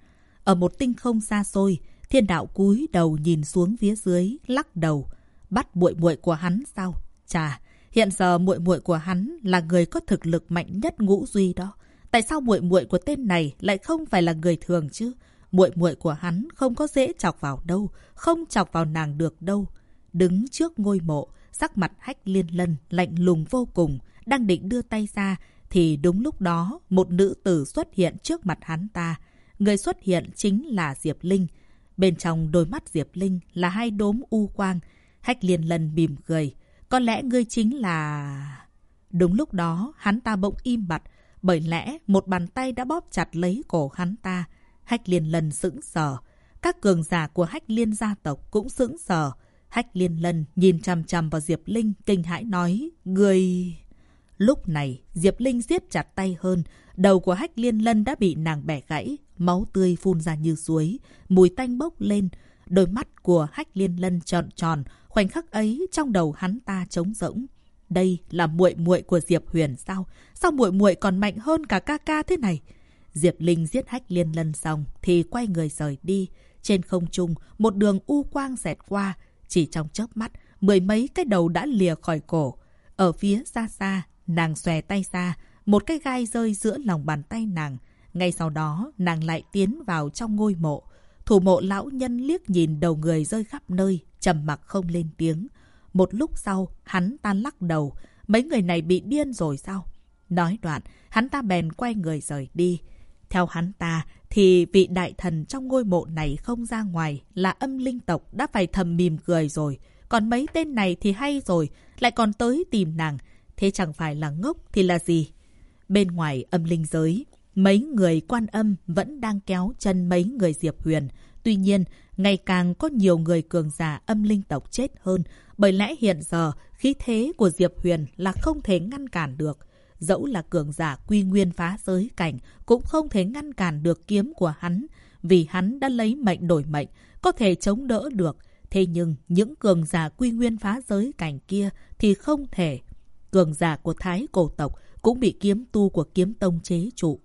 Ở một tinh không xa xôi, thiên đạo cúi đầu nhìn xuống phía dưới, lắc đầu. Bắt muội muội của hắn sao? Chà, hiện giờ muội muội của hắn là người có thực lực mạnh nhất ngũ duy đó. Tại sao muội muội của tên này lại không phải là người thường chứ? Muội muội của hắn không có dễ chọc vào đâu, không chọc vào nàng được đâu. Đứng trước ngôi mộ, sắc mặt hách liên lân, lạnh lùng vô cùng, đang định đưa tay ra, thì đúng lúc đó một nữ tử xuất hiện trước mặt hắn ta. Người xuất hiện chính là Diệp Linh. Bên trong đôi mắt Diệp Linh là hai đốm u quang. Hách liên lân mỉm cười. Có lẽ ngươi chính là... Đúng lúc đó, hắn ta bỗng im bặt, bởi lẽ một bàn tay đã bóp chặt lấy cổ hắn ta. Hách liên lần sững sờ. Các cường giả của hách liên gia tộc cũng sững sờ. Hách liên lần nhìn chằm chằm vào Diệp Linh, kinh hãi nói, Người... Lúc này, Diệp Linh siết chặt tay hơn. Đầu của hách liên lân đã bị nàng bẻ gãy, máu tươi phun ra như suối, mùi tanh bốc lên. Đôi mắt của hách liên lân tròn tròn, khoảnh khắc ấy trong đầu hắn ta trống rỗng. Đây là muội muội của Diệp Huyền sao? Sao muội muội còn mạnh hơn cả ca ca thế này? Diệp Linh giết hách liên lân xong thì quay người rời đi. Trên không trung, một đường u quang xẹt qua. Chỉ trong chớp mắt, mười mấy cái đầu đã lìa khỏi cổ. Ở phía xa xa, nàng xòe tay ra, một cái gai rơi giữa lòng bàn tay nàng. Ngay sau đó, nàng lại tiến vào trong ngôi mộ. Thủ mộ lão nhân liếc nhìn đầu người rơi khắp nơi, trầm mặc không lên tiếng. Một lúc sau, hắn ta lắc đầu. Mấy người này bị điên rồi sao? Nói đoạn, hắn ta bèn quay người rời đi. Theo hắn ta, thì vị đại thần trong ngôi mộ này không ra ngoài là âm linh tộc đã phải thầm mỉm cười rồi. Còn mấy tên này thì hay rồi, lại còn tới tìm nàng. Thế chẳng phải là ngốc thì là gì? Bên ngoài âm linh giới, mấy người quan âm vẫn đang kéo chân mấy người Diệp Huyền. Tuy nhiên, ngày càng có nhiều người cường giả âm linh tộc chết hơn, bởi lẽ hiện giờ khí thế của Diệp Huyền là không thể ngăn cản được. Dẫu là cường giả quy nguyên phá giới cảnh, cũng không thể ngăn cản được kiếm của hắn, vì hắn đã lấy mệnh đổi mệnh, có thể chống đỡ được. Thế nhưng những cường giả quy nguyên phá giới cảnh kia thì không thể. Cường giả của Thái cổ tộc cũng bị kiếm tu của kiếm tông chế trụ.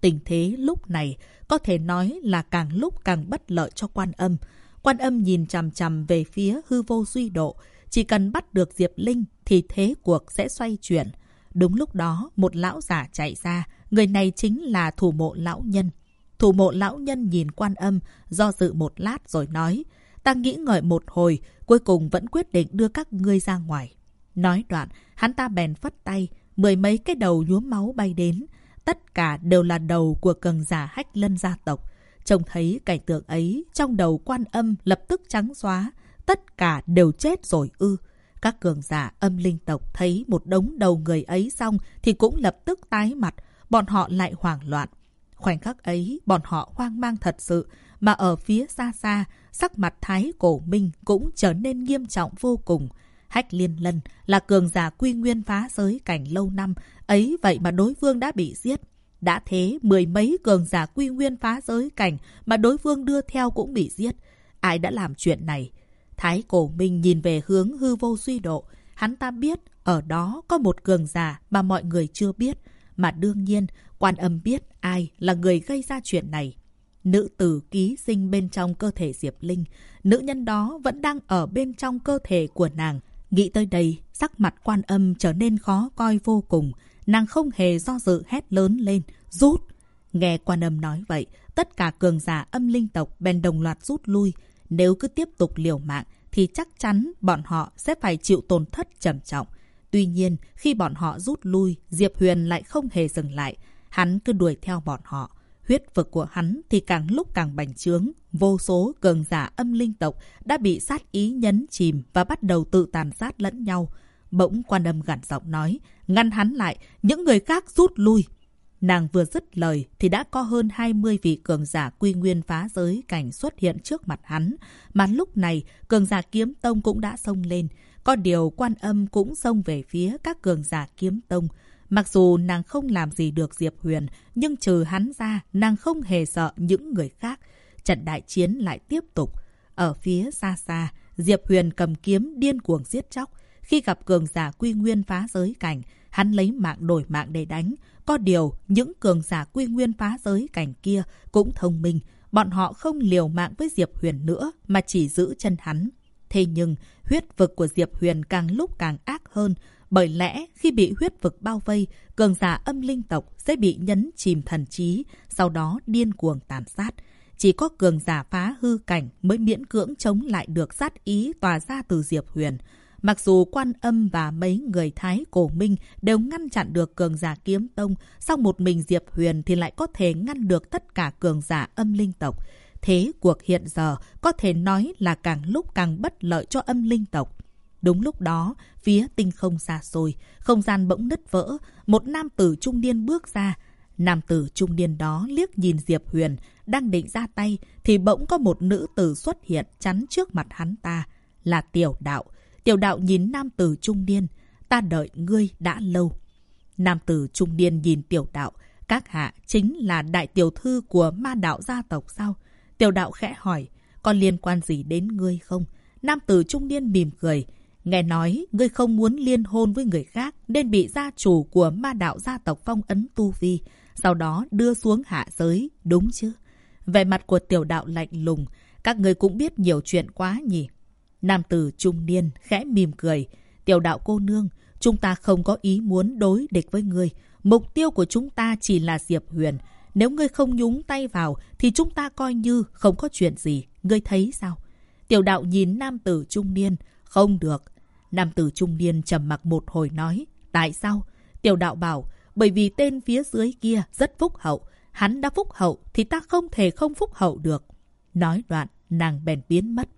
Tình thế lúc này có thể nói là càng lúc càng bất lợi cho quan âm. Quan âm nhìn chằm chằm về phía hư vô duy độ. Chỉ cần bắt được Diệp Linh thì thế cuộc sẽ xoay chuyển. Đúng lúc đó, một lão giả chạy ra. Người này chính là thủ mộ lão nhân. Thủ mộ lão nhân nhìn quan âm, do dự một lát rồi nói. Ta nghĩ ngợi một hồi, cuối cùng vẫn quyết định đưa các ngươi ra ngoài. Nói đoạn, hắn ta bèn phất tay, mười mấy cái đầu nhuốm máu bay đến. Tất cả đều là đầu của cường giả hách lân gia tộc. Trông thấy cảnh tượng ấy, trong đầu quan âm lập tức trắng xóa. Tất cả đều chết rồi ư. Các cường giả âm linh tộc thấy một đống đầu người ấy xong thì cũng lập tức tái mặt. Bọn họ lại hoảng loạn. Khoảnh khắc ấy, bọn họ hoang mang thật sự. Mà ở phía xa xa, sắc mặt thái cổ minh cũng trở nên nghiêm trọng vô cùng. Hách liên lân là cường giả quy nguyên phá giới cảnh lâu năm, ấy vậy mà đối phương đã bị giết. Đã thế, mười mấy cường giả quy nguyên phá giới cảnh mà đối phương đưa theo cũng bị giết. Ai đã làm chuyện này? Thái cổ minh nhìn về hướng hư vô suy độ. Hắn ta biết ở đó có một cường giả mà mọi người chưa biết. Mà đương nhiên, quan âm biết ai là người gây ra chuyện này. Nữ tử ký sinh bên trong cơ thể Diệp Linh. Nữ nhân đó vẫn đang ở bên trong cơ thể của nàng. Nghĩ tới đây, sắc mặt quan âm trở nên khó coi vô cùng. Nàng không hề do dự hét lớn lên, rút. Nghe quan âm nói vậy, tất cả cường giả âm linh tộc bèn đồng loạt rút lui. Nếu cứ tiếp tục liều mạng, thì chắc chắn bọn họ sẽ phải chịu tổn thất trầm trọng. Tuy nhiên, khi bọn họ rút lui, Diệp Huyền lại không hề dừng lại. Hắn cứ đuổi theo bọn họ. Huyết vực của hắn thì càng lúc càng bành trướng. Vô số cường giả âm linh tộc đã bị sát ý nhấn chìm và bắt đầu tự tàn sát lẫn nhau. Bỗng quan âm gằn giọng nói, ngăn hắn lại, những người khác rút lui. Nàng vừa dứt lời thì đã có hơn 20 vị cường giả quy nguyên phá giới cảnh xuất hiện trước mặt hắn. Mà lúc này, cường giả kiếm tông cũng đã xông lên. Có điều quan âm cũng xông về phía các cường giả kiếm tông. Mặc dù nàng không làm gì được Diệp Huyền, nhưng trừ hắn ra, nàng không hề sợ những người khác. Trận đại chiến lại tiếp tục. Ở phía xa xa, Diệp Huyền cầm kiếm điên cuồng giết chóc. Khi gặp cường giả quy nguyên phá giới cảnh, hắn lấy mạng đổi mạng để đánh. Có điều, những cường giả quy nguyên phá giới cảnh kia cũng thông minh. Bọn họ không liều mạng với Diệp Huyền nữa, mà chỉ giữ chân hắn. Thế nhưng, huyết vực của Diệp Huyền càng lúc càng ác hơn. Bởi lẽ, khi bị huyết vực bao vây, cường giả âm linh tộc sẽ bị nhấn chìm thần trí, sau đó điên cuồng tàn sát. Chỉ có cường giả phá hư cảnh mới miễn cưỡng chống lại được sát ý tỏa ra từ Diệp Huyền. Mặc dù quan âm và mấy người Thái cổ minh đều ngăn chặn được cường giả kiếm tông, song một mình Diệp Huyền thì lại có thể ngăn được tất cả cường giả âm linh tộc. Thế cuộc hiện giờ có thể nói là càng lúc càng bất lợi cho âm linh tộc. Đúng lúc đó, phía tinh không xa xôi, không gian bỗng nứt vỡ, một nam tử trung niên bước ra. Nam tử trung niên đó liếc nhìn Diệp Huyền, đang định ra tay, thì bỗng có một nữ tử xuất hiện chắn trước mặt hắn ta, là tiểu đạo. Tiểu đạo nhìn nam tử trung niên, ta đợi ngươi đã lâu. Nam tử trung niên nhìn tiểu đạo, các hạ chính là đại tiểu thư của ma đạo gia tộc sao? Tiểu đạo khẽ hỏi, có liên quan gì đến ngươi không? Nam tử trung niên mỉm cười, nghe nói ngươi không muốn liên hôn với người khác nên bị gia chủ của ma đạo gia tộc phong ấn tu vi, sau đó đưa xuống hạ giới, đúng chứ? Về mặt của tiểu đạo lạnh lùng, các ngươi cũng biết nhiều chuyện quá nhỉ? Nam tử trung niên khẽ mỉm cười. Tiểu đạo cô nương, chúng ta không có ý muốn đối địch với ngươi. Mục tiêu của chúng ta chỉ là Diệp Huyền. Nếu ngươi không nhúng tay vào thì chúng ta coi như không có chuyện gì. Ngươi thấy sao? Tiểu đạo nhìn nam tử trung niên. Không được. Nam tử trung niên trầm mặc một hồi nói. Tại sao? Tiểu đạo bảo. Bởi vì tên phía dưới kia rất phúc hậu. Hắn đã phúc hậu thì ta không thể không phúc hậu được. Nói đoạn, nàng bèn biến mất.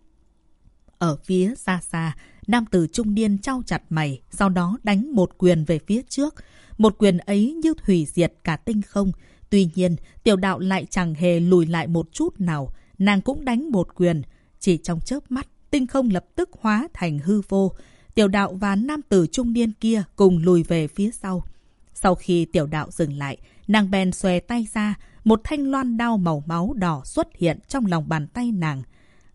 Ở phía xa xa, nam tử trung niên trao chặt mày, sau đó đánh một quyền về phía trước. Một quyền ấy như hủy diệt cả tinh không. Tuy nhiên, tiểu đạo lại chẳng hề lùi lại một chút nào. Nàng cũng đánh một quyền. Chỉ trong chớp mắt, tinh không lập tức hóa thành hư vô. Tiểu đạo và nam tử trung niên kia cùng lùi về phía sau. Sau khi tiểu đạo dừng lại, nàng bèn xòe tay ra, một thanh loan đao màu máu đỏ xuất hiện trong lòng bàn tay nàng.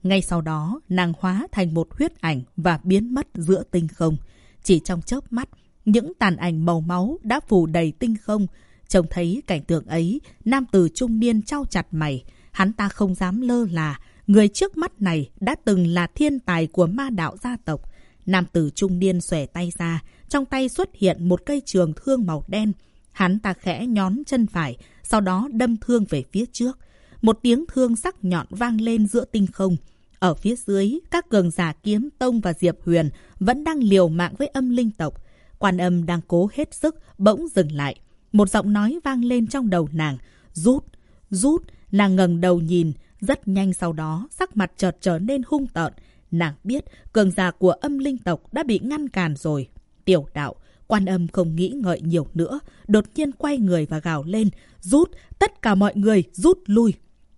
Ngay sau đó, nàng hóa thành một huyết ảnh và biến mất giữa tinh không. Chỉ trong chớp mắt, những tàn ảnh màu máu đã phủ đầy tinh không. Trông thấy cảnh tượng ấy, nam tử trung niên trao chặt mày. Hắn ta không dám lơ là, người trước mắt này đã từng là thiên tài của ma đạo gia tộc. Nam tử trung niên xòe tay ra, trong tay xuất hiện một cây trường thương màu đen. Hắn ta khẽ nhón chân phải, sau đó đâm thương về phía trước. Một tiếng thương sắc nhọn vang lên giữa tinh không. Ở phía dưới, các cường giả kiếm tông và Diệp Huyền vẫn đang liều mạng với âm linh tộc. Quan âm đang cố hết sức, bỗng dừng lại. Một giọng nói vang lên trong đầu nàng. Rút, rút, nàng ngẩng đầu nhìn. Rất nhanh sau đó, sắc mặt chợt trở nên hung tợn. Nàng biết cường giả của âm linh tộc đã bị ngăn cản rồi. Tiểu đạo, quan âm không nghĩ ngợi nhiều nữa, đột nhiên quay người và gào lên. Rút, tất cả mọi người rút lui.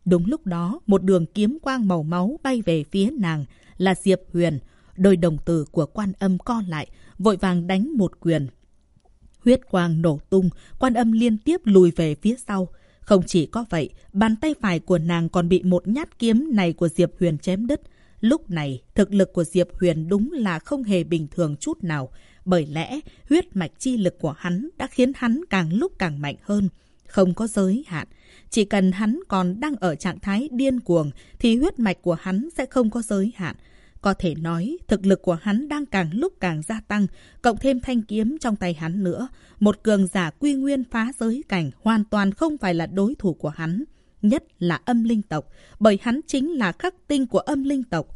Đúng lúc đó, một đường kiếm quang màu máu bay về phía nàng là Diệp Huyền. Đôi đồng tử của quan âm co lại, vội vàng đánh một quyền. Huyết quang nổ tung, quan âm liên tiếp lùi về phía sau. Không chỉ có vậy, bàn tay phải của nàng còn bị một nhát kiếm này của Diệp Huyền chém đứt. Lúc này, thực lực của Diệp Huyền đúng là không hề bình thường chút nào. Bởi lẽ, huyết mạch chi lực của hắn đã khiến hắn càng lúc càng mạnh hơn. Không có giới hạn. Chỉ cần hắn còn đang ở trạng thái điên cuồng thì huyết mạch của hắn sẽ không có giới hạn. Có thể nói, thực lực của hắn đang càng lúc càng gia tăng, cộng thêm thanh kiếm trong tay hắn nữa. Một cường giả quy nguyên phá giới cảnh hoàn toàn không phải là đối thủ của hắn. Nhất là âm linh tộc, bởi hắn chính là khắc tinh của âm linh tộc.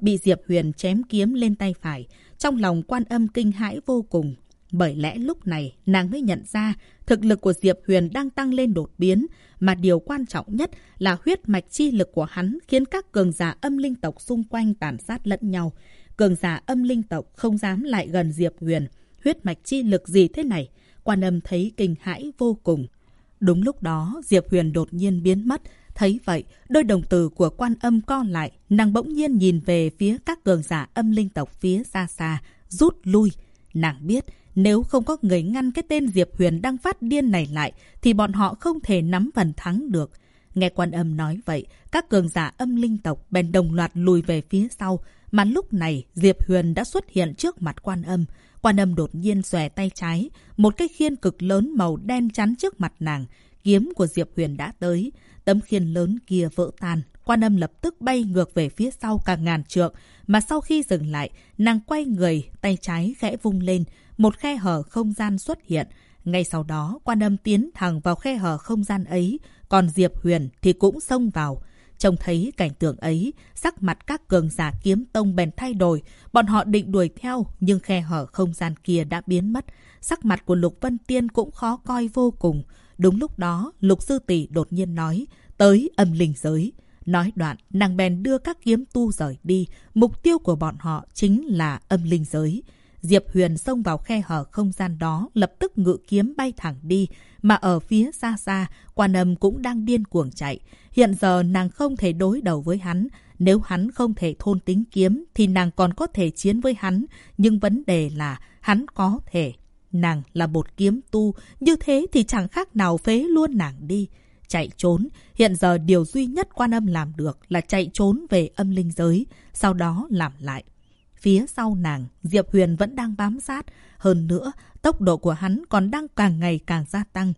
Bị Diệp Huyền chém kiếm lên tay phải, trong lòng quan âm kinh hãi vô cùng. Bởi lẽ lúc này nàng mới nhận ra thực lực của Diệp Huyền đang tăng lên đột biến, mà điều quan trọng nhất là huyết mạch chi lực của hắn khiến các cường giả âm linh tộc xung quanh tàn sát lẫn nhau. cường giả âm linh tộc không dám lại gần Diệp Huyền. Huyết mạch chi lực gì thế này? Quan âm thấy kinh hãi vô cùng. Đúng lúc đó, Diệp Huyền đột nhiên biến mất. Thấy vậy, đôi đồng tử của quan âm co lại, nàng bỗng nhiên nhìn về phía các cường giả âm linh tộc phía xa xa, rút lui. Nàng biết, nếu không có người ngăn cái tên Diệp Huyền đang phát điên này lại, thì bọn họ không thể nắm phần thắng được. Nghe quan âm nói vậy, các cường giả âm linh tộc bèn đồng loạt lùi về phía sau. Mà lúc này, Diệp Huyền đã xuất hiện trước mặt quan âm. Quan âm đột nhiên xòe tay trái, một cái khiên cực lớn màu đen chắn trước mặt nàng. Kiếm của Diệp Huyền đã tới. Tấm khiên lớn kia vỡ tan. Quan âm lập tức bay ngược về phía sau cả ngàn trượng. Mà sau khi dừng lại, nàng quay người, tay trái khẽ vung lên. Một khe hở không gian xuất hiện. Ngay sau đó, quan âm tiến thẳng vào khe hở không gian ấy, còn Diệp Huyền thì cũng xông vào. Trông thấy cảnh tượng ấy, sắc mặt các cường giả kiếm tông bèn thay đổi. Bọn họ định đuổi theo, nhưng khe hở không gian kia đã biến mất. Sắc mặt của Lục Vân Tiên cũng khó coi vô cùng. Đúng lúc đó, Lục Sư Tỷ đột nhiên nói, tới âm linh giới. Nói đoạn, nàng bèn đưa các kiếm tu rời đi. Mục tiêu của bọn họ chính là âm linh giới. Diệp Huyền xông vào khe hở không gian đó, lập tức ngự kiếm bay thẳng đi. Mà ở phía xa xa, quan âm cũng đang điên cuồng chạy. Hiện giờ nàng không thể đối đầu với hắn. Nếu hắn không thể thôn tính kiếm, thì nàng còn có thể chiến với hắn. Nhưng vấn đề là hắn có thể. Nàng là một kiếm tu, như thế thì chẳng khác nào phế luôn nàng đi. Chạy trốn, hiện giờ điều duy nhất quan âm làm được là chạy trốn về âm linh giới, sau đó làm lại. Phía sau nàng, Diệp Huyền vẫn đang bám sát. Hơn nữa, tốc độ của hắn còn đang càng ngày càng gia tăng.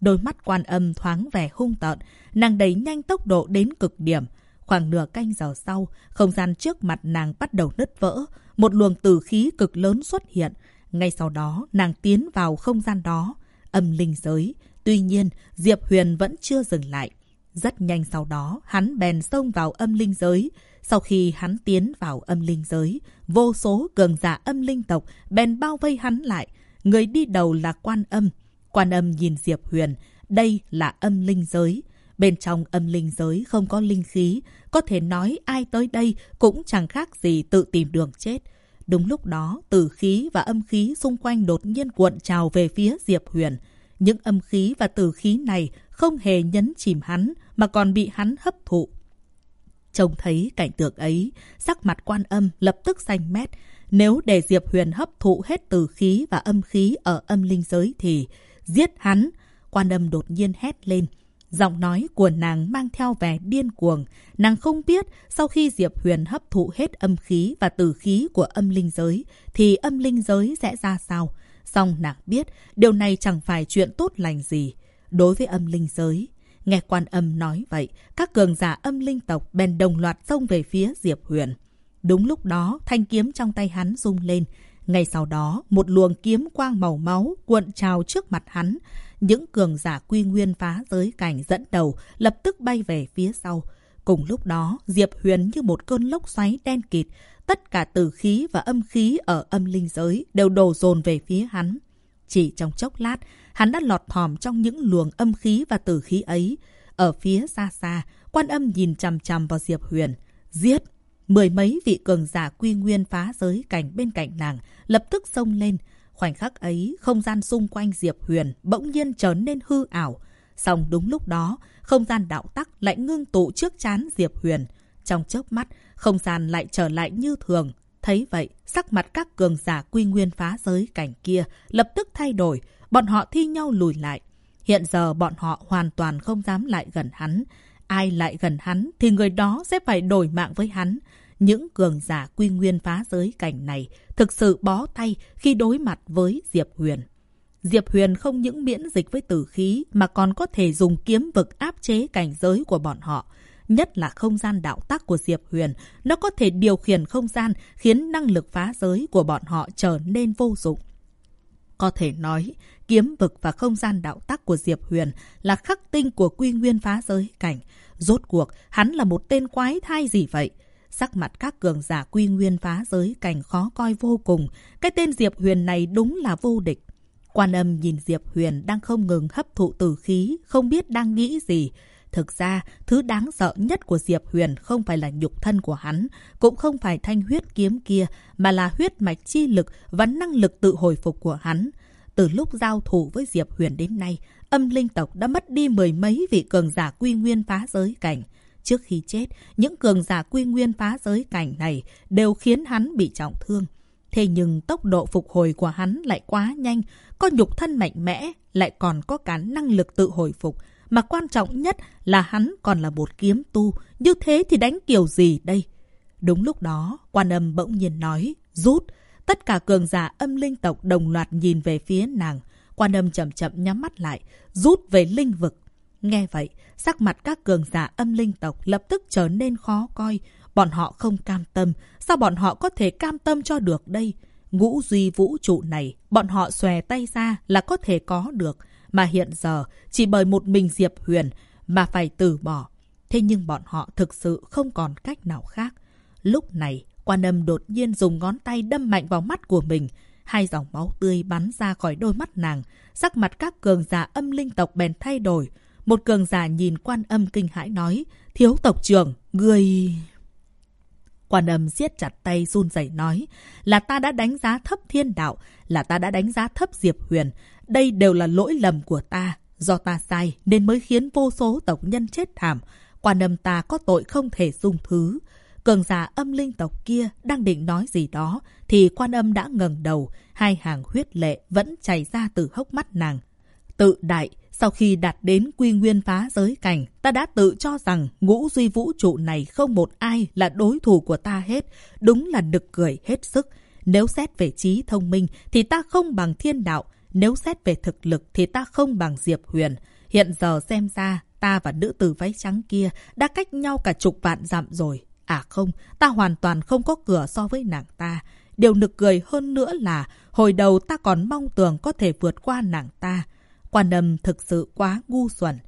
Đôi mắt quan âm thoáng vẻ hung tợn, nàng đẩy nhanh tốc độ đến cực điểm. Khoảng nửa canh giờ sau, không gian trước mặt nàng bắt đầu nứt vỡ. Một luồng tử khí cực lớn xuất hiện. Ngay sau đó, nàng tiến vào không gian đó. Âm linh giới. Tuy nhiên, Diệp Huyền vẫn chưa dừng lại. Rất nhanh sau đó, hắn bèn xông vào âm linh giới. Sau khi hắn tiến vào âm linh giới, vô số cường giả âm linh tộc bèn bao vây hắn lại. Người đi đầu là quan âm. Quan âm nhìn Diệp Huyền, đây là âm linh giới. Bên trong âm linh giới không có linh khí, có thể nói ai tới đây cũng chẳng khác gì tự tìm đường chết. Đúng lúc đó, tử khí và âm khí xung quanh đột nhiên cuộn trào về phía Diệp Huyền. Những âm khí và tử khí này không hề nhấn chìm hắn, mà còn bị hắn hấp thụ. Trông thấy cảnh tượng ấy, sắc mặt quan âm lập tức xanh mét. Nếu để Diệp Huyền hấp thụ hết từ khí và âm khí ở âm linh giới thì giết hắn. Quan âm đột nhiên hét lên. Giọng nói của nàng mang theo vẻ điên cuồng. Nàng không biết sau khi Diệp Huyền hấp thụ hết âm khí và từ khí của âm linh giới thì âm linh giới sẽ ra sao. Song nàng biết điều này chẳng phải chuyện tốt lành gì. Đối với âm linh giới, Nghe quan âm nói vậy, các cường giả âm linh tộc bèn đồng loạt xông về phía Diệp Huyền. Đúng lúc đó, thanh kiếm trong tay hắn rung lên. Ngay sau đó, một luồng kiếm quang màu máu cuộn trào trước mặt hắn. Những cường giả quy nguyên phá giới cảnh dẫn đầu lập tức bay về phía sau. Cùng lúc đó, Diệp Huyền như một cơn lốc xoáy đen kịt. Tất cả tử khí và âm khí ở âm linh giới đều đổ dồn về phía hắn. Chỉ trong chốc lát, hắn đã lọt thòm trong những luồng âm khí và tử khí ấy. Ở phía xa xa, quan âm nhìn chằm chằm vào Diệp Huyền. Giết! Mười mấy vị cường giả quy nguyên phá giới cảnh bên cạnh nàng, lập tức xông lên. Khoảnh khắc ấy, không gian xung quanh Diệp Huyền bỗng nhiên trở nên hư ảo. Xong đúng lúc đó, không gian đạo tắc lại ngưng tụ trước chán Diệp Huyền. Trong chớp mắt, không gian lại trở lại như thường. Thấy vậy, sắc mặt các cường giả quy nguyên phá giới cảnh kia lập tức thay đổi, bọn họ thi nhau lùi lại. Hiện giờ bọn họ hoàn toàn không dám lại gần hắn. Ai lại gần hắn thì người đó sẽ phải đổi mạng với hắn. Những cường giả quy nguyên phá giới cảnh này thực sự bó tay khi đối mặt với Diệp Huyền. Diệp Huyền không những miễn dịch với tử khí mà còn có thể dùng kiếm vực áp chế cảnh giới của bọn họ. Nhất là không gian đạo tắc của Diệp Huyền, nó có thể điều khiển không gian khiến năng lực phá giới của bọn họ trở nên vô dụng. Có thể nói, kiếm vực và không gian đạo tắc của Diệp Huyền là khắc tinh của quy nguyên phá giới cảnh. Rốt cuộc, hắn là một tên quái thai gì vậy? Sắc mặt các cường giả quy nguyên phá giới cảnh khó coi vô cùng. Cái tên Diệp Huyền này đúng là vô địch. Quan âm nhìn Diệp Huyền đang không ngừng hấp thụ tử khí, không biết đang nghĩ gì. Thực ra, thứ đáng sợ nhất của Diệp Huyền không phải là nhục thân của hắn, cũng không phải thanh huyết kiếm kia, mà là huyết mạch chi lực và năng lực tự hồi phục của hắn. Từ lúc giao thủ với Diệp Huyền đến nay, âm linh tộc đã mất đi mười mấy vị cường giả quy nguyên phá giới cảnh. Trước khi chết, những cường giả quy nguyên phá giới cảnh này đều khiến hắn bị trọng thương. Thế nhưng tốc độ phục hồi của hắn lại quá nhanh, có nhục thân mạnh mẽ, lại còn có cả năng lực tự hồi phục. Mà quan trọng nhất là hắn còn là một kiếm tu, như thế thì đánh kiểu gì đây? Đúng lúc đó, quan âm bỗng nhiên nói, rút. Tất cả cường giả âm linh tộc đồng loạt nhìn về phía nàng. Quan âm chậm chậm nhắm mắt lại, rút về linh vực. Nghe vậy, sắc mặt các cường giả âm linh tộc lập tức trở nên khó coi. Bọn họ không cam tâm. Sao bọn họ có thể cam tâm cho được đây? Ngũ duy vũ trụ này, bọn họ xòe tay ra là có thể có được. Mà hiện giờ, chỉ bởi một mình Diệp Huyền mà phải từ bỏ. Thế nhưng bọn họ thực sự không còn cách nào khác. Lúc này, quan âm đột nhiên dùng ngón tay đâm mạnh vào mắt của mình. Hai dòng máu tươi bắn ra khỏi đôi mắt nàng. Sắc mặt các cường giả âm linh tộc bèn thay đổi. Một cường giả nhìn quan âm kinh hãi nói, thiếu tộc trưởng, người... Quan âm siết chặt tay run rẩy nói, là ta đã đánh giá thấp thiên đạo, là ta đã đánh giá thấp Diệp Huyền. Đây đều là lỗi lầm của ta. Do ta sai nên mới khiến vô số tộc nhân chết thảm. Quan âm ta có tội không thể dung thứ. Cường giả âm linh tộc kia đang định nói gì đó thì quan âm đã ngẩng đầu, hai hàng huyết lệ vẫn chảy ra từ hốc mắt nàng. Tự đại, sau khi đạt đến quy nguyên phá giới cảnh, ta đã tự cho rằng ngũ duy vũ trụ này không một ai là đối thủ của ta hết. Đúng là nực cười hết sức. Nếu xét về trí thông minh thì ta không bằng thiên đạo. Nếu xét về thực lực thì ta không bằng Diệp Huyền. Hiện giờ xem ra, ta và nữ tử váy trắng kia đã cách nhau cả chục vạn dặm rồi. À không, ta hoàn toàn không có cửa so với nàng ta. Điều nực cười hơn nữa là, hồi đầu ta còn mong tưởng có thể vượt qua nàng ta. Quan âm thực sự quá ngu xuẩn.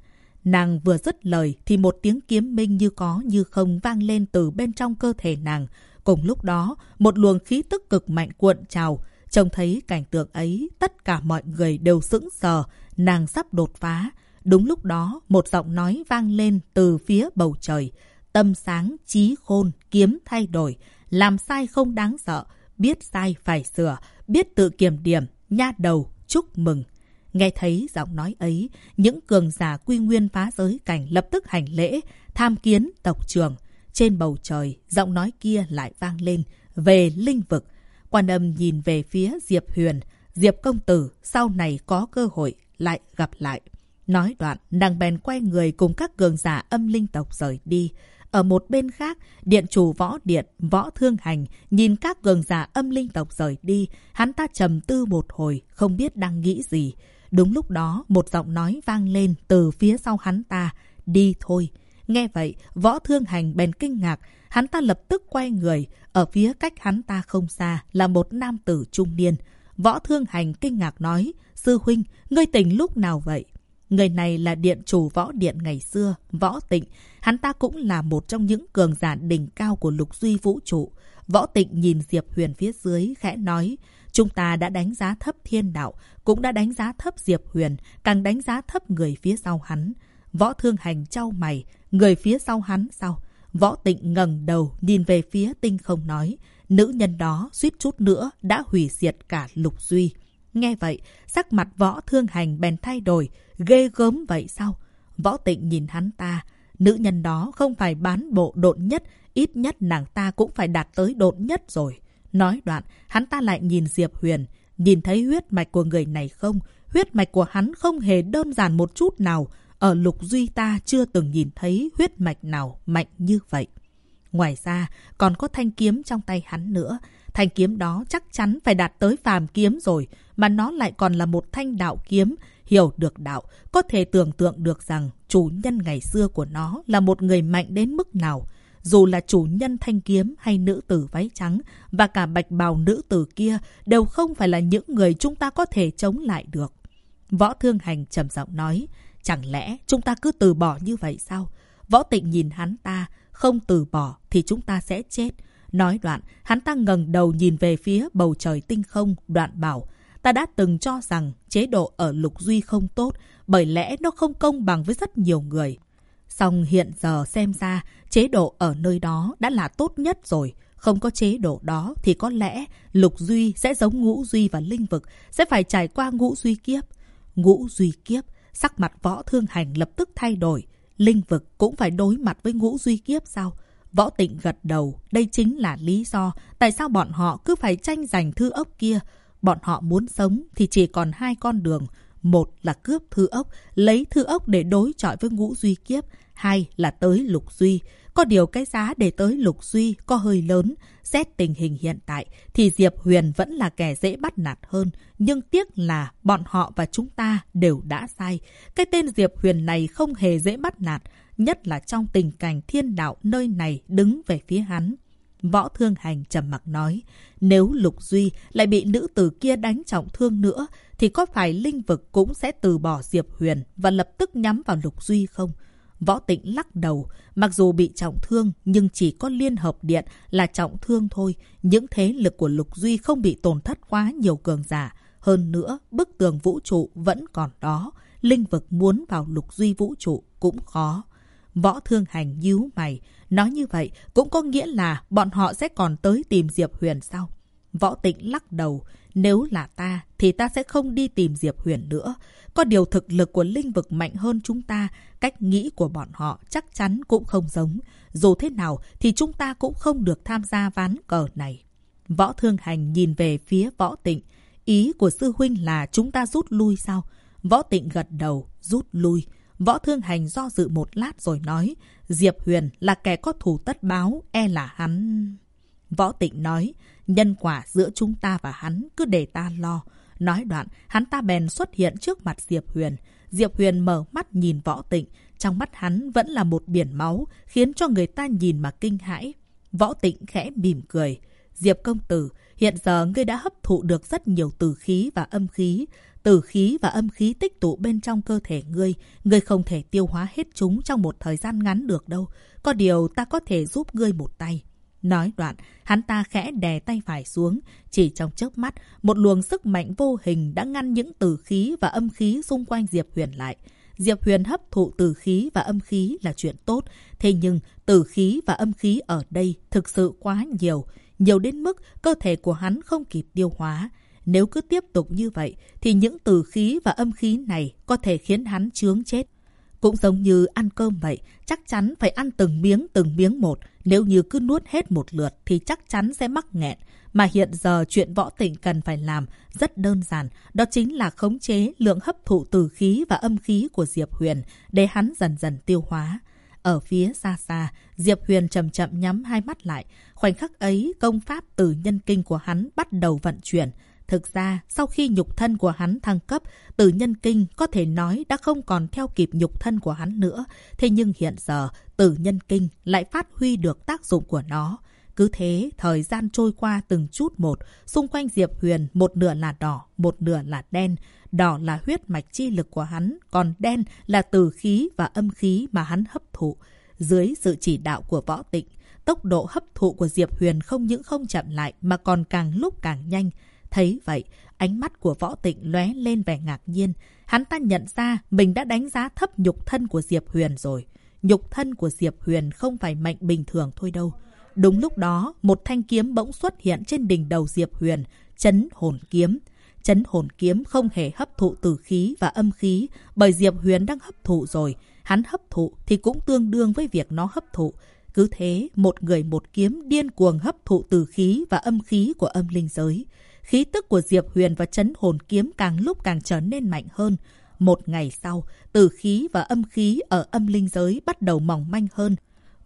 Nàng vừa dứt lời thì một tiếng kiếm minh như có như không vang lên từ bên trong cơ thể nàng. Cùng lúc đó, một luồng khí tức cực mạnh cuộn trào. Trông thấy cảnh tượng ấy, tất cả mọi người đều sững sờ, nàng sắp đột phá. Đúng lúc đó, một giọng nói vang lên từ phía bầu trời. Tâm sáng, trí khôn, kiếm thay đổi. Làm sai không đáng sợ, biết sai phải sửa, biết tự kiểm điểm, nha đầu, chúc mừng. Nghe thấy giọng nói ấy, những cường giả quy nguyên phá giới cảnh lập tức hành lễ, tham kiến tộc trưởng. Trên bầu trời, giọng nói kia lại vang lên, về linh vực. Quan âm nhìn về phía Diệp Huyền, Diệp công tử sau này có cơ hội lại gặp lại. Nói đoạn, nàng bèn quay người cùng các cường giả âm linh tộc rời đi. Ở một bên khác, điện chủ võ điện, võ thương hành, nhìn các cường giả âm linh tộc rời đi, hắn ta trầm tư một hồi, không biết đang nghĩ gì. Đúng lúc đó, một giọng nói vang lên từ phía sau hắn ta. Đi thôi. Nghe vậy, võ thương hành bèn kinh ngạc. Hắn ta lập tức quay người. Ở phía cách hắn ta không xa là một nam tử trung niên. Võ thương hành kinh ngạc nói. Sư huynh, ngươi tỉnh lúc nào vậy? Người này là điện chủ võ điện ngày xưa, võ tịnh. Hắn ta cũng là một trong những cường giả đỉnh cao của lục duy vũ trụ. Võ tịnh nhìn Diệp Huyền phía dưới, khẽ nói. Chúng ta đã đánh giá thấp thiên đạo, cũng đã đánh giá thấp Diệp Huyền, càng đánh giá thấp người phía sau hắn. Võ Thương Hành trao mày, người phía sau hắn sao? Võ Tịnh ngẩng đầu nhìn về phía tinh không nói. Nữ nhân đó suýt chút nữa đã hủy diệt cả lục duy. Nghe vậy, sắc mặt võ thương hành bèn thay đổi. Ghê gớm vậy sao? Võ tịnh nhìn hắn ta. Nữ nhân đó không phải bán bộ độn nhất. Ít nhất nàng ta cũng phải đạt tới độn nhất rồi. Nói đoạn, hắn ta lại nhìn Diệp Huyền. Nhìn thấy huyết mạch của người này không? Huyết mạch của hắn không hề đơn giản một chút nào. Ở lục duy ta chưa từng nhìn thấy huyết mạch nào mạnh như vậy. Ngoài ra, còn có thanh kiếm trong tay hắn nữa. Thanh kiếm đó chắc chắn phải đạt tới phàm kiếm rồi, mà nó lại còn là một thanh đạo kiếm. Hiểu được đạo, có thể tưởng tượng được rằng chủ nhân ngày xưa của nó là một người mạnh đến mức nào dù là chủ nhân thanh kiếm hay nữ tử váy trắng và cả bạch bào nữ tử kia đều không phải là những người chúng ta có thể chống lại được. Võ Thương Hành trầm giọng nói, chẳng lẽ chúng ta cứ từ bỏ như vậy sao? Võ Tịnh nhìn hắn ta, không từ bỏ thì chúng ta sẽ chết. Nói đoạn, hắn ta ngẩng đầu nhìn về phía bầu trời tinh không, đoạn bảo, ta đã từng cho rằng chế độ ở Lục Duy không tốt, bởi lẽ nó không công bằng với rất nhiều người. Song hiện giờ xem ra, chế độ ở nơi đó đã là tốt nhất rồi. Không có chế độ đó thì có lẽ Lục Duy sẽ giống Ngũ Duy và Linh Vực, sẽ phải trải qua Ngũ Duy kiếp. Ngũ Duy kiếp, sắc mặt võ thương hành lập tức thay đổi. Linh Vực cũng phải đối mặt với Ngũ Duy kiếp sao? Võ Tịnh gật đầu, đây chính là lý do tại sao bọn họ cứ phải tranh giành thư ốc kia. Bọn họ muốn sống thì chỉ còn hai con đường. Một là cướp thư ốc, lấy thư ốc để đối chọi với ngũ duy kiếp. Hai là tới lục duy. Có điều cái giá để tới lục duy có hơi lớn. Xét tình hình hiện tại thì Diệp Huyền vẫn là kẻ dễ bắt nạt hơn. Nhưng tiếc là bọn họ và chúng ta đều đã sai. Cái tên Diệp Huyền này không hề dễ bắt nạt. Nhất là trong tình cảnh thiên đạo nơi này đứng về phía hắn. Võ Thương Hành trầm mặc nói, nếu Lục Duy lại bị nữ tử kia đánh trọng thương nữa, thì có phải linh vực cũng sẽ từ bỏ Diệp Huyền và lập tức nhắm vào Lục Duy không? Võ Tịnh lắc đầu, mặc dù bị trọng thương nhưng chỉ có Liên Hợp Điện là trọng thương thôi. Những thế lực của Lục Duy không bị tổn thất quá nhiều cường giả. Hơn nữa, bức tường vũ trụ vẫn còn đó. Linh vực muốn vào Lục Duy vũ trụ cũng khó. Võ Thương Hành nhíu mày. Nói như vậy cũng có nghĩa là bọn họ sẽ còn tới tìm Diệp Huyền sau. Võ Tịnh lắc đầu. Nếu là ta thì ta sẽ không đi tìm Diệp Huyền nữa. Có điều thực lực của linh vực mạnh hơn chúng ta. Cách nghĩ của bọn họ chắc chắn cũng không giống. Dù thế nào thì chúng ta cũng không được tham gia ván cờ này. Võ Thương Hành nhìn về phía Võ Tịnh. Ý của sư huynh là chúng ta rút lui sao? Võ Tịnh gật đầu, rút lui. Võ Thương Hành do dự một lát rồi nói, Diệp Huyền là kẻ có thù tất báo, e là hắn... Võ Tịnh nói, nhân quả giữa chúng ta và hắn cứ để ta lo. Nói đoạn, hắn ta bèn xuất hiện trước mặt Diệp Huyền. Diệp Huyền mở mắt nhìn Võ Tịnh, trong mắt hắn vẫn là một biển máu, khiến cho người ta nhìn mà kinh hãi. Võ Tịnh khẽ mỉm cười. Diệp công tử, hiện giờ ngươi đã hấp thụ được rất nhiều từ khí và âm khí. Tử khí và âm khí tích tụ bên trong cơ thể ngươi, ngươi không thể tiêu hóa hết chúng trong một thời gian ngắn được đâu. Có điều ta có thể giúp ngươi một tay. Nói đoạn, hắn ta khẽ đè tay phải xuống. Chỉ trong chớp mắt, một luồng sức mạnh vô hình đã ngăn những tử khí và âm khí xung quanh Diệp Huyền lại. Diệp Huyền hấp thụ tử khí và âm khí là chuyện tốt. Thế nhưng, tử khí và âm khí ở đây thực sự quá nhiều. Nhiều đến mức cơ thể của hắn không kịp tiêu hóa. Nếu cứ tiếp tục như vậy, thì những từ khí và âm khí này có thể khiến hắn chướng chết. Cũng giống như ăn cơm vậy, chắc chắn phải ăn từng miếng từng miếng một. Nếu như cứ nuốt hết một lượt thì chắc chắn sẽ mắc nghẹn. Mà hiện giờ chuyện võ tịnh cần phải làm rất đơn giản. Đó chính là khống chế lượng hấp thụ từ khí và âm khí của Diệp Huyền để hắn dần dần tiêu hóa. Ở phía xa xa, Diệp Huyền chậm chậm nhắm hai mắt lại. Khoảnh khắc ấy, công pháp từ nhân kinh của hắn bắt đầu vận chuyển. Thực ra, sau khi nhục thân của hắn thăng cấp, tử nhân kinh có thể nói đã không còn theo kịp nhục thân của hắn nữa. Thế nhưng hiện giờ, tử nhân kinh lại phát huy được tác dụng của nó. Cứ thế, thời gian trôi qua từng chút một, xung quanh Diệp Huyền một nửa là đỏ, một nửa là đen. Đỏ là huyết mạch chi lực của hắn, còn đen là từ khí và âm khí mà hắn hấp thụ. Dưới sự chỉ đạo của võ tịnh, tốc độ hấp thụ của Diệp Huyền không những không chậm lại mà còn càng lúc càng nhanh. Thấy vậy, ánh mắt của võ tịnh lóe lên vẻ ngạc nhiên. Hắn ta nhận ra mình đã đánh giá thấp nhục thân của Diệp Huyền rồi. Nhục thân của Diệp Huyền không phải mạnh bình thường thôi đâu. Đúng lúc đó, một thanh kiếm bỗng xuất hiện trên đỉnh đầu Diệp Huyền, chấn hồn kiếm. Chấn hồn kiếm không hề hấp thụ tử khí và âm khí, bởi Diệp Huyền đang hấp thụ rồi. Hắn hấp thụ thì cũng tương đương với việc nó hấp thụ. Cứ thế, một người một kiếm điên cuồng hấp thụ tử khí và âm khí của âm linh giới. Khí tức của Diệp Huyền và chấn hồn kiếm càng lúc càng trở nên mạnh hơn. Một ngày sau, tử khí và âm khí ở âm linh giới bắt đầu mỏng manh hơn.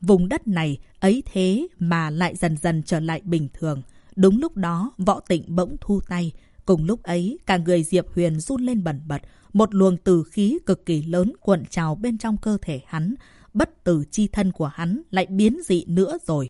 Vùng đất này ấy thế mà lại dần dần trở lại bình thường. Đúng lúc đó, võ tịnh bỗng thu tay. Cùng lúc ấy, cả người Diệp Huyền run lên bẩn bật. Một luồng tử khí cực kỳ lớn cuộn trào bên trong cơ thể hắn. Bất tử chi thân của hắn lại biến dị nữa rồi.